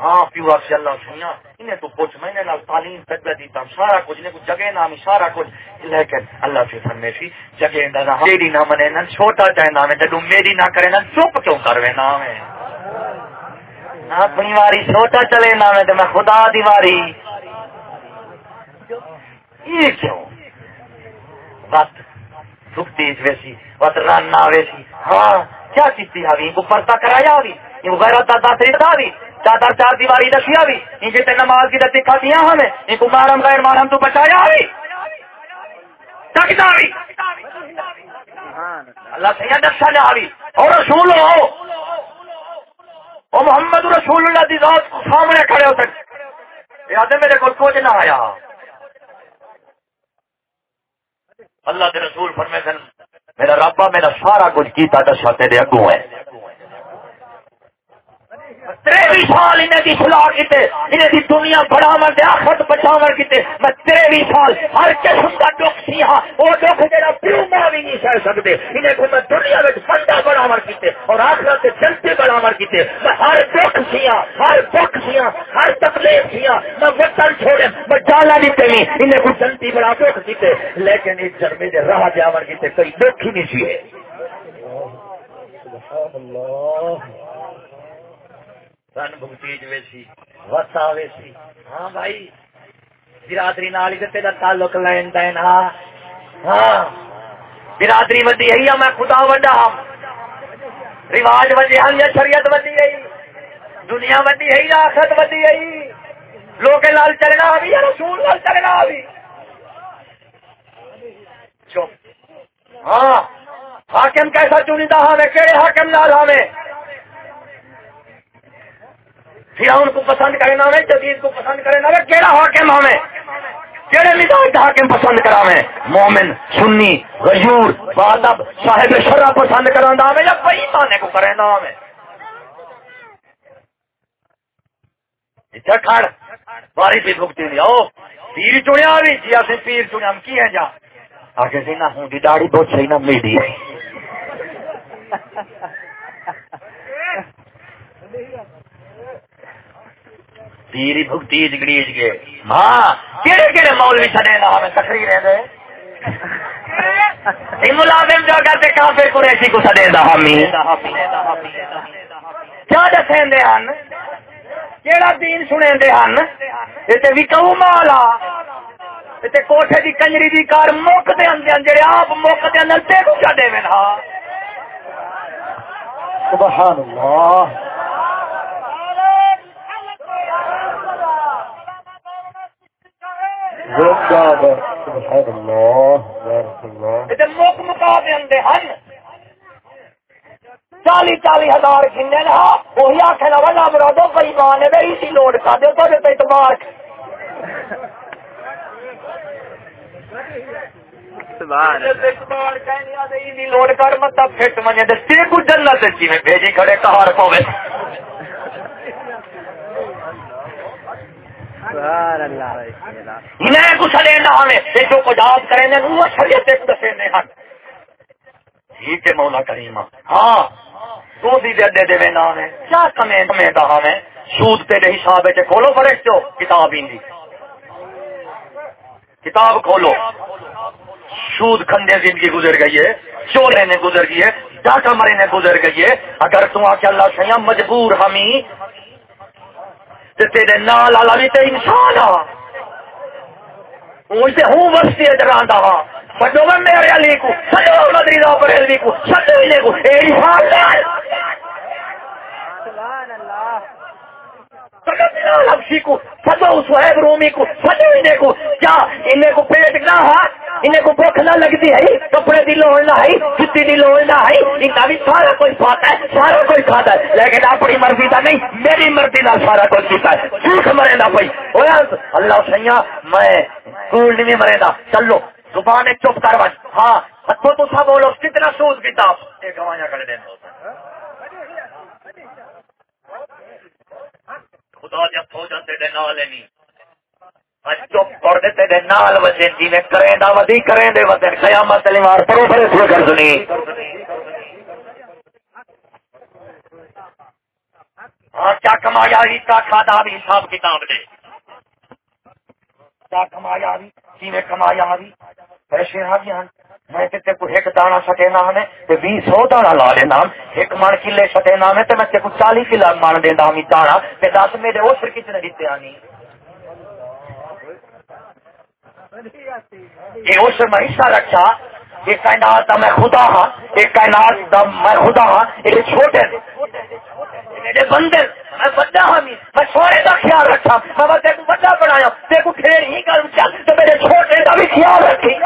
ہاں پیو آخ اللہ سنیا، انہیں تو پوچھ، میں نے تعلیم تربیت دیتا سارا کچھ کچھ جگہ نام سارا کچھ۔ لیکن اللہ سے جگہ میری نہ منے نہ چھوٹا جدو میری نہ کرے، نہ چپ کیوں کروے اپنی واری چھوٹا چلے نام تو میں خدا دیواری یہ کیوں؟ بس سکتی ویسی، بس رن ویسی۔ ہاں کیا کرایا بھی غیرت دادا سے بھی چادر چار دیواری دسیا بھی ان کے نماز کی دتی کھاتیاں ہمیں ان کو مارم غیر مارم تو بچایا بھی بھی اللہ سیا دسا جا بھی اور رسول ہو او محمد رسول اللہ دی ذات سامنے کھڑے ہو سکتے یاد میرے کو کچھ نہ آیا اللہ کے رسول فرمے سن میرا رابا میرا سارا کچھ کیتا دسا تیرے اگوں ہے تریوی سال انہیں دی سلاح کیتے، انہیں دی دنیا بڑھاون دے آخرت بچاون کیتے، میں تریوی سال ہر قسم کا دکھ سی ہاں وہ دکھ جڑا پیو ماں بھی نہیں سہ سکتے، انہیں کو میں دنیا وچ بندہ بڑھاون کیتے اور آخرت دے جنتے بڑھاون کیتے، میں ہر دکھ سی ہاں ہر دکھ سی ہاں ہر تکلیف سی ہاں میں وطن چھوڑے، میں جالا دیتے نہیں انہیں کو جنتی بڑا دکھ کیتے، لیکن اس جرمے دے راہ جاون کیتے، کوئی دکھ ہی نہیں سی اللہ سن بگتیج ویسی وسا ویسی ہاں بھائی، برادری نال تیرا تعلق لین دین ہاں۔ ہاں۔ برادری ودی ہے میں خدا وڈا ہوں رواج ودی ہاں یا شریعت ودی ہے۔ دنیا ودی ہے، یا آخرت ودی ہے۔ لوگ لال چلنا بھی یا رسول لال چلنا بھی ہاں۔ حاکم کیسا چنیدہ ہمیں ہاں کہڑے حاکم لال ہمیں ہاں فرعون کو پسند کرے نہ جدید کو پسند کرے نہ کیڑا حاکم ہمیں کیڑے مزاج حاکم پسند کرا میں مومن، سنی، غیور، بادب، صاحب شرع پسند کرا ہمیں یا بئی مانے کو کرے نہ ہمیں کھڑ، باری بھی بھگتی نہیں آؤ پیر چنیا بھی جی اصل پیر چنیا، ہم کی ہیں جا؟ آگے سے نہ ہوں دی داڑھی بہت صحیح نہ میڈی ہے۔ پیری بھگتی جگڑیج کے ہاں کہڑے کہڑے مولوی سنے نا ہمیں تقریر دے ملازم جو کرتے کافر قریشی کو سدے دا ہمی کیا دسیں دے ہن کیڑا دین سنے دے ہن تے وکو مالا تے کوٹھے دی کنجری دی کار مک دے جڑے آپ مک دے اندر تے کو چا ہاں سبحان اللہ چالی چالی ہزار کھنے نا وہی آخر والا مرادو بھائی مان ہے اسی لوڈ کر دو تو اعتبار لوڈ کر مطلب فٹ مجھے جنت میں بھیجی کھڑے کہار پوے۔ انہیں کچھ لینا جو کچھ آپ کریں گے، وہ شریعت ہن ٹھیک ہے مولا کریم ہاں۔ دو دے دے دے کیا کمیں کمیں دا ہاں ہمیں سود پہ دے حساب کھولو فرش جو۔ کتاب ہی کتاب کھولو۔ سود کھندے زندگی گزر گئی ہے۔ چورے نے گزر گئی ہے۔ ڈاٹا مرے نے گزر گئی ہے۔ اگر تم آ کے اللہ سیاں مجبور ہمیں تے تیرے نال والا بھی تو انسان آ۔ ہوں بستی ڈرانا وا۔ بڑو میں میرے علی کو، سجو مدری دا پر کو، سجو علی کو، اے انسان دا سبحان اللہ حبشی کو، سجو سہیب رومی کو، سجو انہیں کو۔ کیا انہیں کو پیٹ نہ ہاتھ انہیں کو بھوک نہ لگتی ہے، کپڑے دی لوڑ نہ ہے، جتی دی لوڑ نہ ہے ان بھی سارا کوئی کھاتا ہے، سارا کوئی کھاتا ہے۔ لیکن اپنی مرضی کا نہیں، میری مرضی کا سارا کوئی پیتا ہے۔ جھوٹ مرے نہ پی اللہ سیا میں کوڑ نہیں مرے گا چلو، زبان چپ کر بس۔ ہاں ہاتھوں تو سب بولو، کتنا سود کتاب یہ گوایا کر دیں خدا جب ہو دے نہ لینی چپ کر دیتے دے نال وجن جی میں کریں دا ودی کریں دے وطن قیامت علی مار پرو پرے سو کر کیا کمایا کا کھادا بھی حساب کتاب دے۔ کیا کمایا بھی میں کمایا بھی پیسے آ گیا میں تے کو ایک دانا سٹے نام ہے تے بھی سو دانا لا لینا ایک من کلے سٹے نام ہے تے میں تے کو چالی کلو من دینا ہم دانا تے دس میرے اس کتنے دیتے آنی؟ کہ اس میں حصہ رکھا، یہ کائنات دا میں خدا ہاں یہ کائنات دا میں خدا ہاں یہ چھوٹے میرے بندے، میں بڑا ہاں میں سونے دا خیال رکھا۔ میں بس کو بڑا بنایا۔ تیرے کو پھر ہی کر چل تو میرے چھوٹے دا بھی خیال رکھی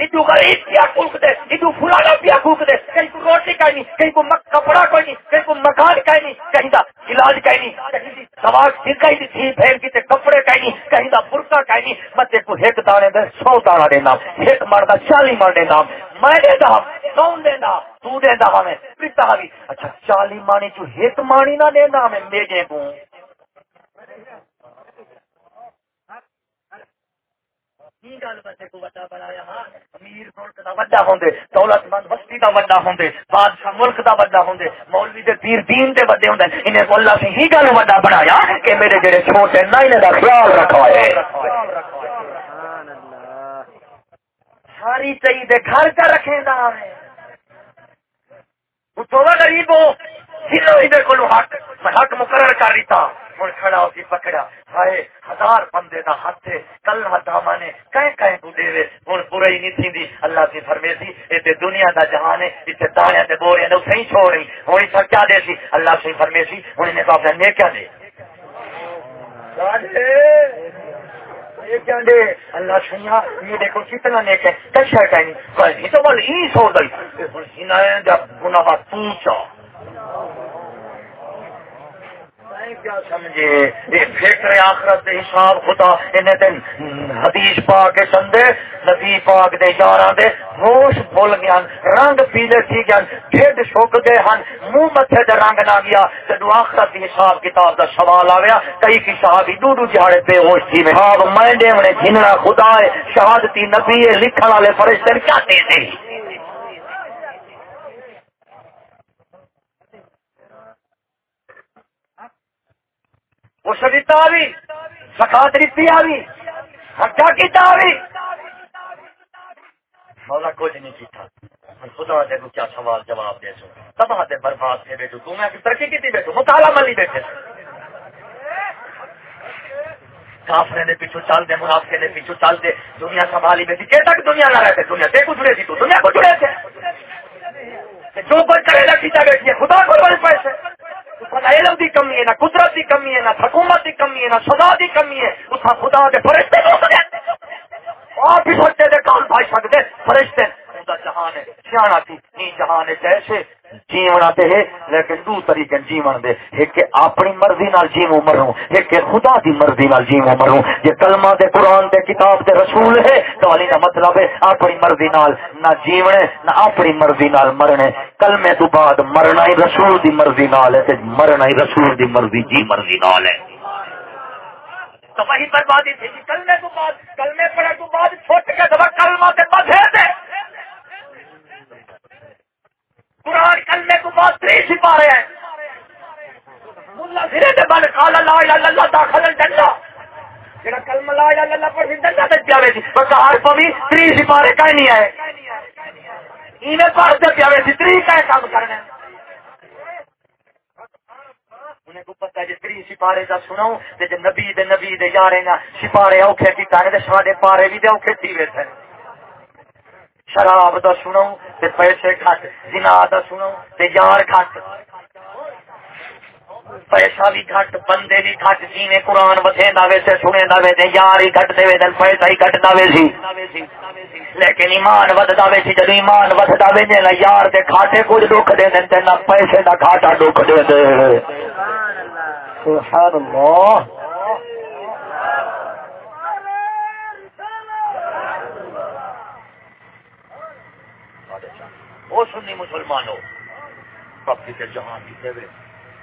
ادو غریب پیا کوک دے ادو فلانا پیا کوک دے؟ کہیں کو روٹی کہیں کہیں کو کپڑا کوئی نہیں کہیں کو مکان کہیں کہیں دا علاج کہیں نہیں سواگ سکھائی دی تھی پھیر کی تے کپڑے کہیں کہیں دا برقع کہیں نہیں متے کو ایک دانے دے، سو دانا دے نام، ایک مرد چالی مر دے نام، میں دے دا کون دے دا تو دے دا ہمیں پتا بھی اچھا چالی مانی جو ایک مانی نہ دے نام ہے میرے کو ہاں؟ دولت مند بستی وڈا بادشاہ ملک وڈا مولوی دے پیر دین دے وڈے انہیں کو اللہ ہی گل وڈا بنایا کہ میرے جڑے چھوٹے نہ خیال رکھوائے ساری چاہیے گھر کا رکھے ہے۔ غریب ہو حق حق مقرر کر تھا ہوں کھڑا ہوتی پکڑا۔ ہائے، ہزار بندے دا ہاتھ ہے۔ کل ہاتھ نے کہیں کہیں کو دے دے ہوں برائی نہیں تھی اللہ کی فرمیسی یہ دنیا دا جہان ہے اتنے دانے تے بورے نے صحیح چھوڑ رہی۔ ہوں اس کیا دے سی؟ اللہ سے فرمیسی ہوں انہیں تو اپنے نیکیا دے؟ اللہ سیا یہ دیکھو کتنا نیک ہے۔ کچھ ہے نہیں۔ تو بول ہی سو گئی جب گناہ تو چاہ کیا سمجھے؟ یہ فکر آخرت دے حساب خدا، انہیں دن حدیث پا کے سندے، نبی پاک دے یاراں دے ہوش بھول گیا رنگ پیلے تھی گیا ڈھڈ شک گئے ہن، منہ متھے دے رنگ نہ گیا۔ جدو آخرت دی حساب کتاب دا سوال آیا کئی کی صحابی دو دو جہاڑے بے ہوش تھی، میں خواب میں دے منے خدا ہے، شہادتی نبی لکھن والے فرشتے کیا دے دے؟ وہ شدیتا بھی سکھات ریتی آ بھی کیتا بھی مولا کچھ نہیں کیتا خدا دے کو کیا سوال جواب دے سو تباہ دے برباد تھے بیٹھو۔ تو میں ترقی کی بیٹھو؟ مطالعہ ملی بیٹھے۔ کافرے نے پیچھو چل دے، منافقے نے پیچھو چل دے۔ دنیا سنبھالی بیٹھی۔ کہ تک دنیا نہ رہتے دنیا دے کو جڑے تھی تو دنیا کو جڑے تھے۔ جو کوئی کرے گا کھینچا بیٹھی خدا کو بڑے پیسے علم دی کمی ہے، نہ قدرت دی کمی ہے، نہ حکومت دی کمی ہے، نہ سزا دی کمی ہے اس خدا دے فرشتے آپ بھی سکتے دے کام پائی سکتے، فرشتے جہان ہے، سیاح تھی جہان ہے، جیسے جیونا تے ہے لیکن دو طریقے جیون دے ایک کہ اپنی مرضی نال جیو مروں، ایک کہ خدا دی مرضی نال جیو مروں۔ یہ کلمہ دے قرآن دے کتاب دے رسول ہے، تو علی کا مطلب ہے اپنی مرضی نال نہ جیونے نہ اپنی مرضی نال مرنے کلمے تو بعد مرنا ہی رسول دی مرضی نال ہے، تے مرنا ہی رسول دی مرضی جی مرضی نال ہے۔ تو وہی بربادی تھی کلمے تو بعد، کلمے پڑھنے تو بعد چھوٹ کے دبا کلمہ دے بدھے دے قرآن کلمے کو بات تری چھپا رہے ہیں۔ ملا سرے دے بن قال لا الہ الا اللہ داخل الجنہ۔ جڑا کلمہ لا الہ الا اللہ پڑھ جنہ تے جاوے سی، بس ہر پوی تری نہیں پڑھ تے سی، تری کا کام کرنا انہیں کو پتہ جے جی تری سپارے دا سناؤ تے جے نبی دے نبی دے یارے نا سپارے اوکھے کی تے پارے وی دے اوکھے تھی ویسے شراب دا سنو تے پیسے کھٹ جنا دا سنو تے یار کھٹ پیسہ بھی گھٹ، بندے بھی گھٹ جی قرآن بدے دے سے سنے دے تے یار ہی گھٹ دے دل پیسہ ہی گھٹ دے سی۔ لیکن ایمان ود دے سی جدو ایمان ود دے جے نہ یار دے کھاٹے کچھ دکھ دے دین تے نہ پیسے دا کھاٹا دکھ دے دے۔ سبحان اللہ سبحان اللہ۔ وہ سنی مسلمانوں باقی جی کے جہاں کی ہوئے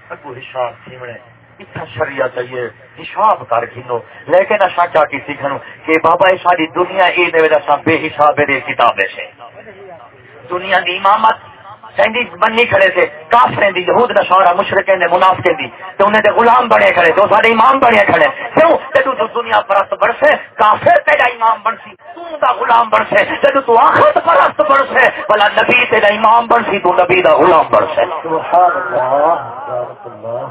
اگو حساب تھیمنے اتنا شریعت چاہیے حساب کر گھنو۔ لیکن اصا کیا کی سیکھنو کہ بابا یہ ساری دنیا یہ دے وجہ بے حساب دے کتابیں سے۔ دنیا دی امامت سینڈی بننی کھڑے تھے، کافریں دی، یہود نہ شورا مشرقیں دے دی۔ تو انہیں دے غلام بنے کھڑے تو سارے امام بنے کھڑے۔ کیوں؟ جدو تو دنیا پرست بڑھسے کافر تیرا امام بنسی تو دا غلام بنسے۔ جدو تو آخرت پرست بڑھسے بلا نبی تیرا امام بنسی، تو نبی دا غلام بنسے۔ سبحان اللہ بارک اللہ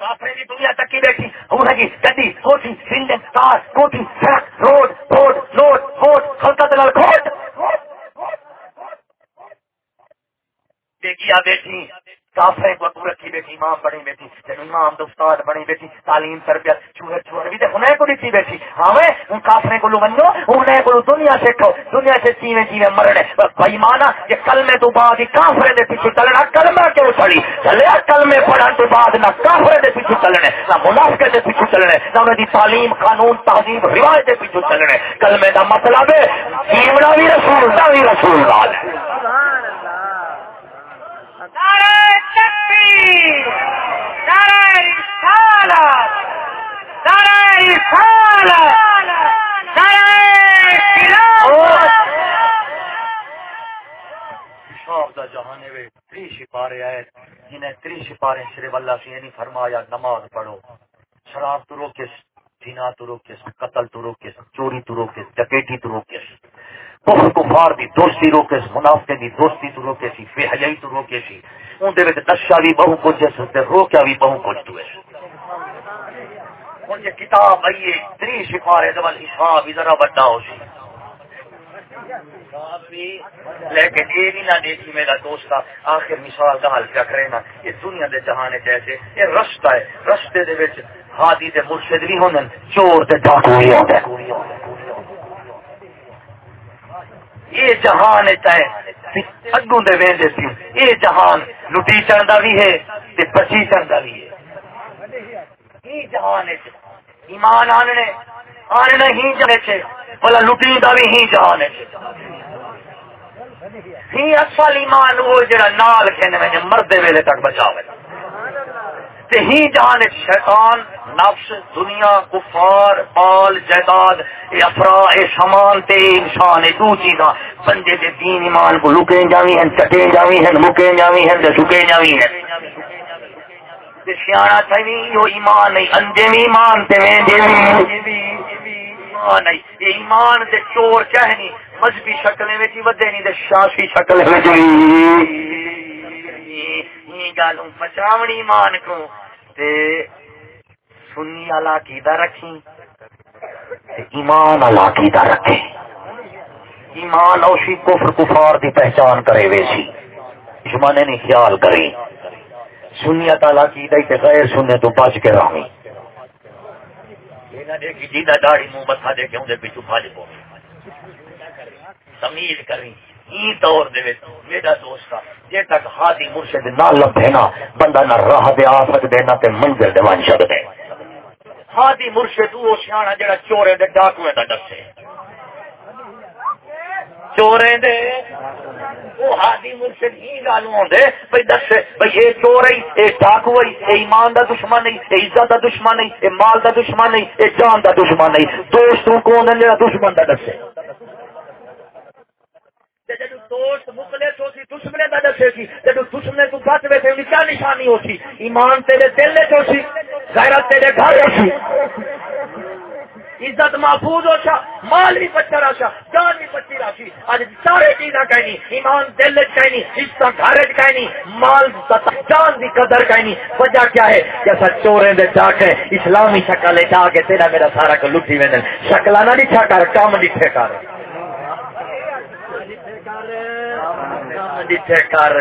کافریں دی دنیا تکی بیٹھی انہیں کی گڈی، کوٹھی سندھ کار، کوٹھی، سڑک، روڈ بورڈ نوٹ کوٹ خلقت نال کوٹ بیٹی بیٹھی کافرے کو تو رکھی بیٹھی، امام بنی بیٹھی، جب امام تو استاد بنی بیٹھی، تعلیم تربیت چوہے چوہے بھی تے کو دیتی بیٹھی۔ ہاں ان کافرے کو لو منو، انہیں کو دنیا سیکھو دنیا سے چیویں چیویں مرنے۔ بھائی مانا کہ کلمے تو بعد ہی کافرے دے پیچھے چلنا، کلمہ کیوں چڑی چلے کلمے پڑھن تو بعد نہ کافرے دے پیچھے چلنے، نہ منافقے دے پیچھے چلنے، نہ انہیں دی تعلیم، قانون، تہذیب رواج دے پیچھے چلنے۔ کلمے دا مطلب ہے، جیونا بھی رسول دا بھی رسول لال ہے جہانے وے تری سپارے آئے جنہیں تری سپارے صرف اللہ سے نہیں فرمایا نماز پڑھو شراب تو روکس جنا تو روکس قتل تو روکس چوری تو روکس ڈکیٹی تو روکس کفر کفار دی، دوستی روکے سی منافقے دی دوستی تو روکے سی بے حیائی تو روکے سی اون دے وچ نشہ بھی بہو کچھ ہے تے روکیا بھی بہو کچھ تو ہے۔ ہن یہ کتاب آئیے تری سپارے دے ول حساب بھی ذرا بڑا ہو سی۔ لیکن یہ بھی نہ دیکھی میرا دوست آخر مثال کا حل کیا کرے نا یہ دنیا دے جہانے جیسے، یہ رستہ ہے، رستے دے وچ ہادی دے مرشد بھی ہوندے چور تے ڈاکو بھی ہوندے یہ جہان اگوں دے ویندے سی یہ جہان لٹی چڑھتا بھی ہے تے بچی چڑھتا بھی ہے۔ یہ جہان ایمان آننے آننے ہی جانے چھے بلا لٹی دا بھی ہی جہان ہے ہی اصل ایمان وہ جڑا نال کھینے میں مردے ویلے تک بچاوے۔ تے ہی جہان شیطان، نفس، دنیا، کفار بال جائیداد اے افرا اے سامان تے انسان اے دو چیزاں۔ بندے دے دین ایمان کو لکیں جاوی ہیں، چٹیں جاوی ہیں، مکیں جاوی ہیں، تے سکیں جاوی ہیں۔ تے سیاڑا تھوی یو ایمان نہیں اندے بھی ایمان تے میں دے ایمان نہیں یہ ایمان تے چور چاہنی مذہبی شکلیں وچ ودے نہیں تے شاسی شکل وچ گالوں بچاونی ایمان کو۔ تے سنی والا عقیدہ رکھی ایمان والا عقیدہ رکھے ایمان اوشی کفر کفار دی پہچان کرے ویسی جمانے نے خیال کرے سنیت والا عقیدہ تے غیر سننے تو بچ کے رہویں رہی دیکھی داڑھی منہ متھا دے کے اندر پیچھو بھاج پو تمیز کریں ای دور دے وچ میرا جے تک ہادی مرشد نہ لبھے نا، بندہ نہ راہ دے آ سکدے، نہ تے منزل دے سکدے۔ ہادی مرشد وہ سیاںا جڑا چورے دے دا چورے دے۔ وہ ہادی مرشد ہی گالوں ہوندے بھئی بھئی اے چور ہے اے ڈاکو ہے اے ایمان دا دشمن نہیں اے عزت دا دشمن اے مال دا دشمن نہیں اے جان دا دشمن نہیں دوستوں کون ہے جڑا دشمن دا دسے؟ دوست مکلے تو سی، دشمنے دا دسے سی۔ جدو دشمنے تو بچ بیٹھے ان کیا نشانی ہو سی؟ ایمان تیرے دل نے تو سی، غیرت تیرے گھر ہو سی۔ عزت محفوظ ہو سا مال بھی بچا رہا سا جان بھی بچی رہا سی اج سارے چیزاں کہنی ایمان دل کہنی عزت گھر کہنی مال جان کی قدر کہنی وجہ کیا ہے؟ جیسا چورے دے جا کے اسلامی شکل ہے جا کے تیرا میرا سارا کو لٹھی وین شکل نہ لکھا کر، کام لکھے کر۔ کر۔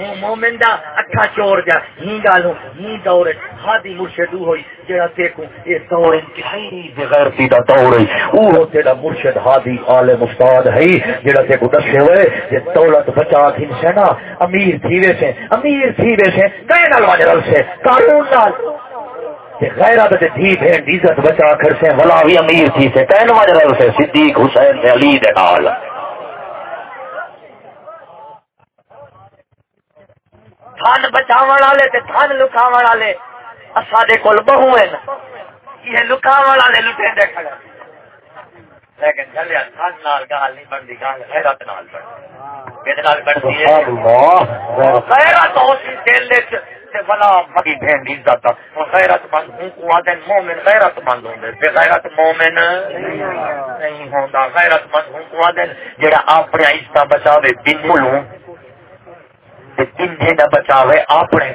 مومن دا اکھا چور جا، ہی گالو ہی دور ہادی مرشد ہوئی، جڑا دیکھو یہ دور انتہائی بغیرتی دا دور ہے او تیرا مرشد ہادی عالم استاد ہے، جڑا دیکھو دسے ہوئے یہ دولت بچا کھن سے نا، امیر تھی وے سے، امیر تھی وے سے کہیں نال واجرل سے قانون نال۔ غیرت دے دھی بہن عزت بچا کر سے، ولا بھی امیر تھی سے کہیں واجرل سے، صدیق حسین، علی دے نال۔ تھن بچاو والے تھن لکاو والے. کول بہو یہ لکاو والے لٹے دیکھ لیکن چلیا تھن نال گال نہیں بنتی گال حیرت نال بنتی. سبحان اللہ. غیرت اسی دل وچ تے بلا مکی بہن دی عزت او غیرت مند ہوں کو آدن مومن غیرت مند ہوندے تے غیرت مومن نہیں ہوندا. غیرت مند ہوں کو آدن جڑا اپنے عزت بچاوے دین کولوں تے نہ بچاوے اپنے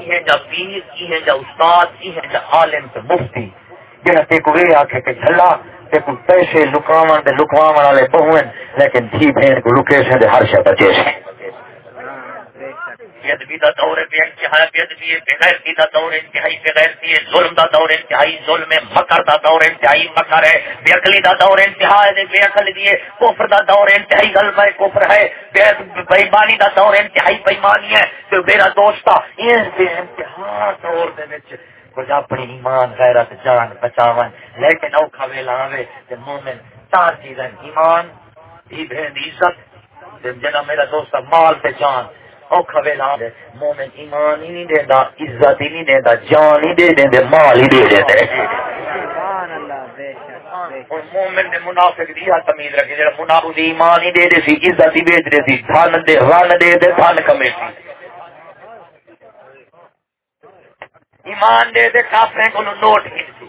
یہ جا پیر جا استاد جا عالم تے مفتی۔ جڑا تے کو اے آکھے کہ جھلا تے کو پیسے لکاون دے والے بہون لیکن تھی بہن کو لکے سے ہر شے بچے سے بیدبی دا دور ہے بے انتہائی بیدبی ہے بے غیرتی دا دور انتہائی بے غیرتی ہے ظلم دا دور انتہائی، ظلم ہے مکر دا دور انتہائی مکر ہے۔ بے عقلی دا دور انتہائی ہے، بے عقل دی ہے۔ کفر دا دور انتہائی غلبہ ہے، کفر ہے۔ بےمانی دا دور انتہائی بےمانی ہے۔ تو میرا دوستا اس بے انتہا دور دے وچ کچھ اپنی ایمان، غیرت، جان بچاون۔ لیکن اوکھا ویلا آوے تے مومن چار چیزیں ایمان، دی بہن عزت۔ جنا میرا دوست مال تے جان۔ اوکھا ویلا مومن ایمان ہی نہیں دیندا عزت ہی نہیں دیندا جان ہی دے دیندے مال ہی دے دیندے سبحان اللہ بے شک بے شک اور مومن نے منافق دی حال تمیز رکھی جڑا منافق دی ایمان ہی دے دے سی عزت ہی بیچ دے سی دھن دے رن دے دے دھن کمے سی ایمان دے دے کافرے کو نوٹ کھینچی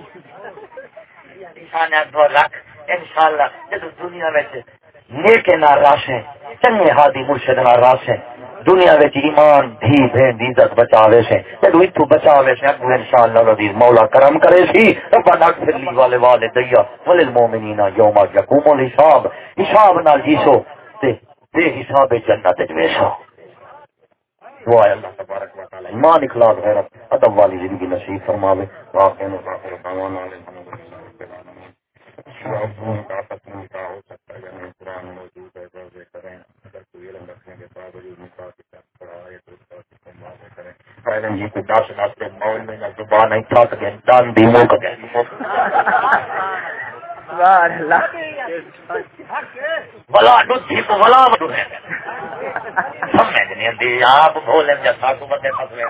انسان دو انشاءاللہ جب دنیا وچ نیکے نہ راشیں چنگے ہادی مرشد نہ راشیں دنیا وچ ایمان بھی بہن عزت بچاوے سے جب اتو بچاوے سے اگو انشاءاللہ العزیز مولا کرم کرے سی۔ ربنا اغفر لی والے والے دیا وللمومنین یوم یقوم الحساب۔ حساب نال جیسو تے بے حساب جنت وچ ویسو۔ دعا ہے اللہ تبارک و تعالی، ایمان اخلاص غیرت ادب والی زندگی نصیب فرماوے۔ واقعہ میں باخر دعوانا الحمدللہ رب کا تکمیل کا ہو سکتا ہے یعنی قرآن موجود ہے روزے کریں اگر کوئی علم رکھنے کے باوجود نکاح کی طرف پڑھا ہے تو اس کا سکم واضح کریں۔ پہلے جی کو دس دس کے مول میں نہ زبان نہیں تھک گئے دان دی موک گئے سبحان اللہ۔ بلا ڈھی تو بلا بڑو ہے۔ سمجھ نہیں آتی۔ آپ بولیں جا ساکو بندے پسوے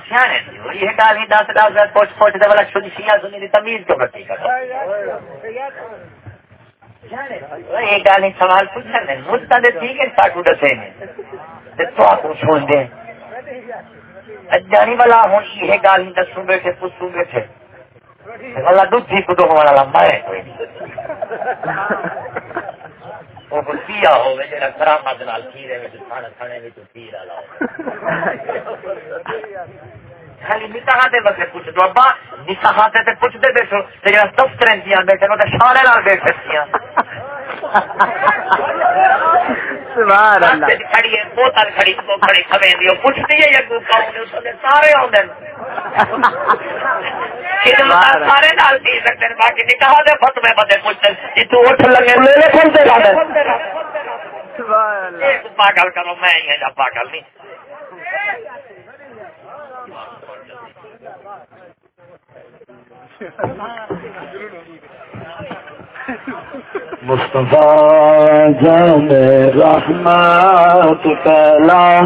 سیانے یہ گال ہی دس دس پوچھ پوچھ دے والا چھوٹی شیعہ سنی دی تمیز کیوں کرتی کرو یہ گال سوال پوچھا نے مدتا دے ٹھیک ہے ساکو دسے تے تو آپ کو دے جانی والا ہوں یہ گال ہی دسوں بیٹھے پوچھوں بیٹھے والا دودھی کو تو والا مارے کوئی وہ پیا ہوگا جا کرامت نال کھیرے میں کھانا کھانے میں تو پی خالی نکاح دے بس پوچھ دو ابا نکاح دے تے پوچھ دے بیٹھو تے جڑا دفتر کیاں بیٹھے نو تے شانے نال بیٹھ سکیاں سبحان اللہ۔ کھڑی ہے بوتل کھڑی کو کھڑی کھویں دی پوچھتی ہے یا کو کاؤں نے اس سارے اوندے سارے نال پی سکتے ہیں باقی نکاح دے فتوے بندے پوچھتے ہیں تو اٹھ لگے لے لے کھلتے جانے سبحان اللہ۔ پاگل کرو میں ہی ہوں پاگل نہیں۔ مصطفیٰ جان رحمت پہلا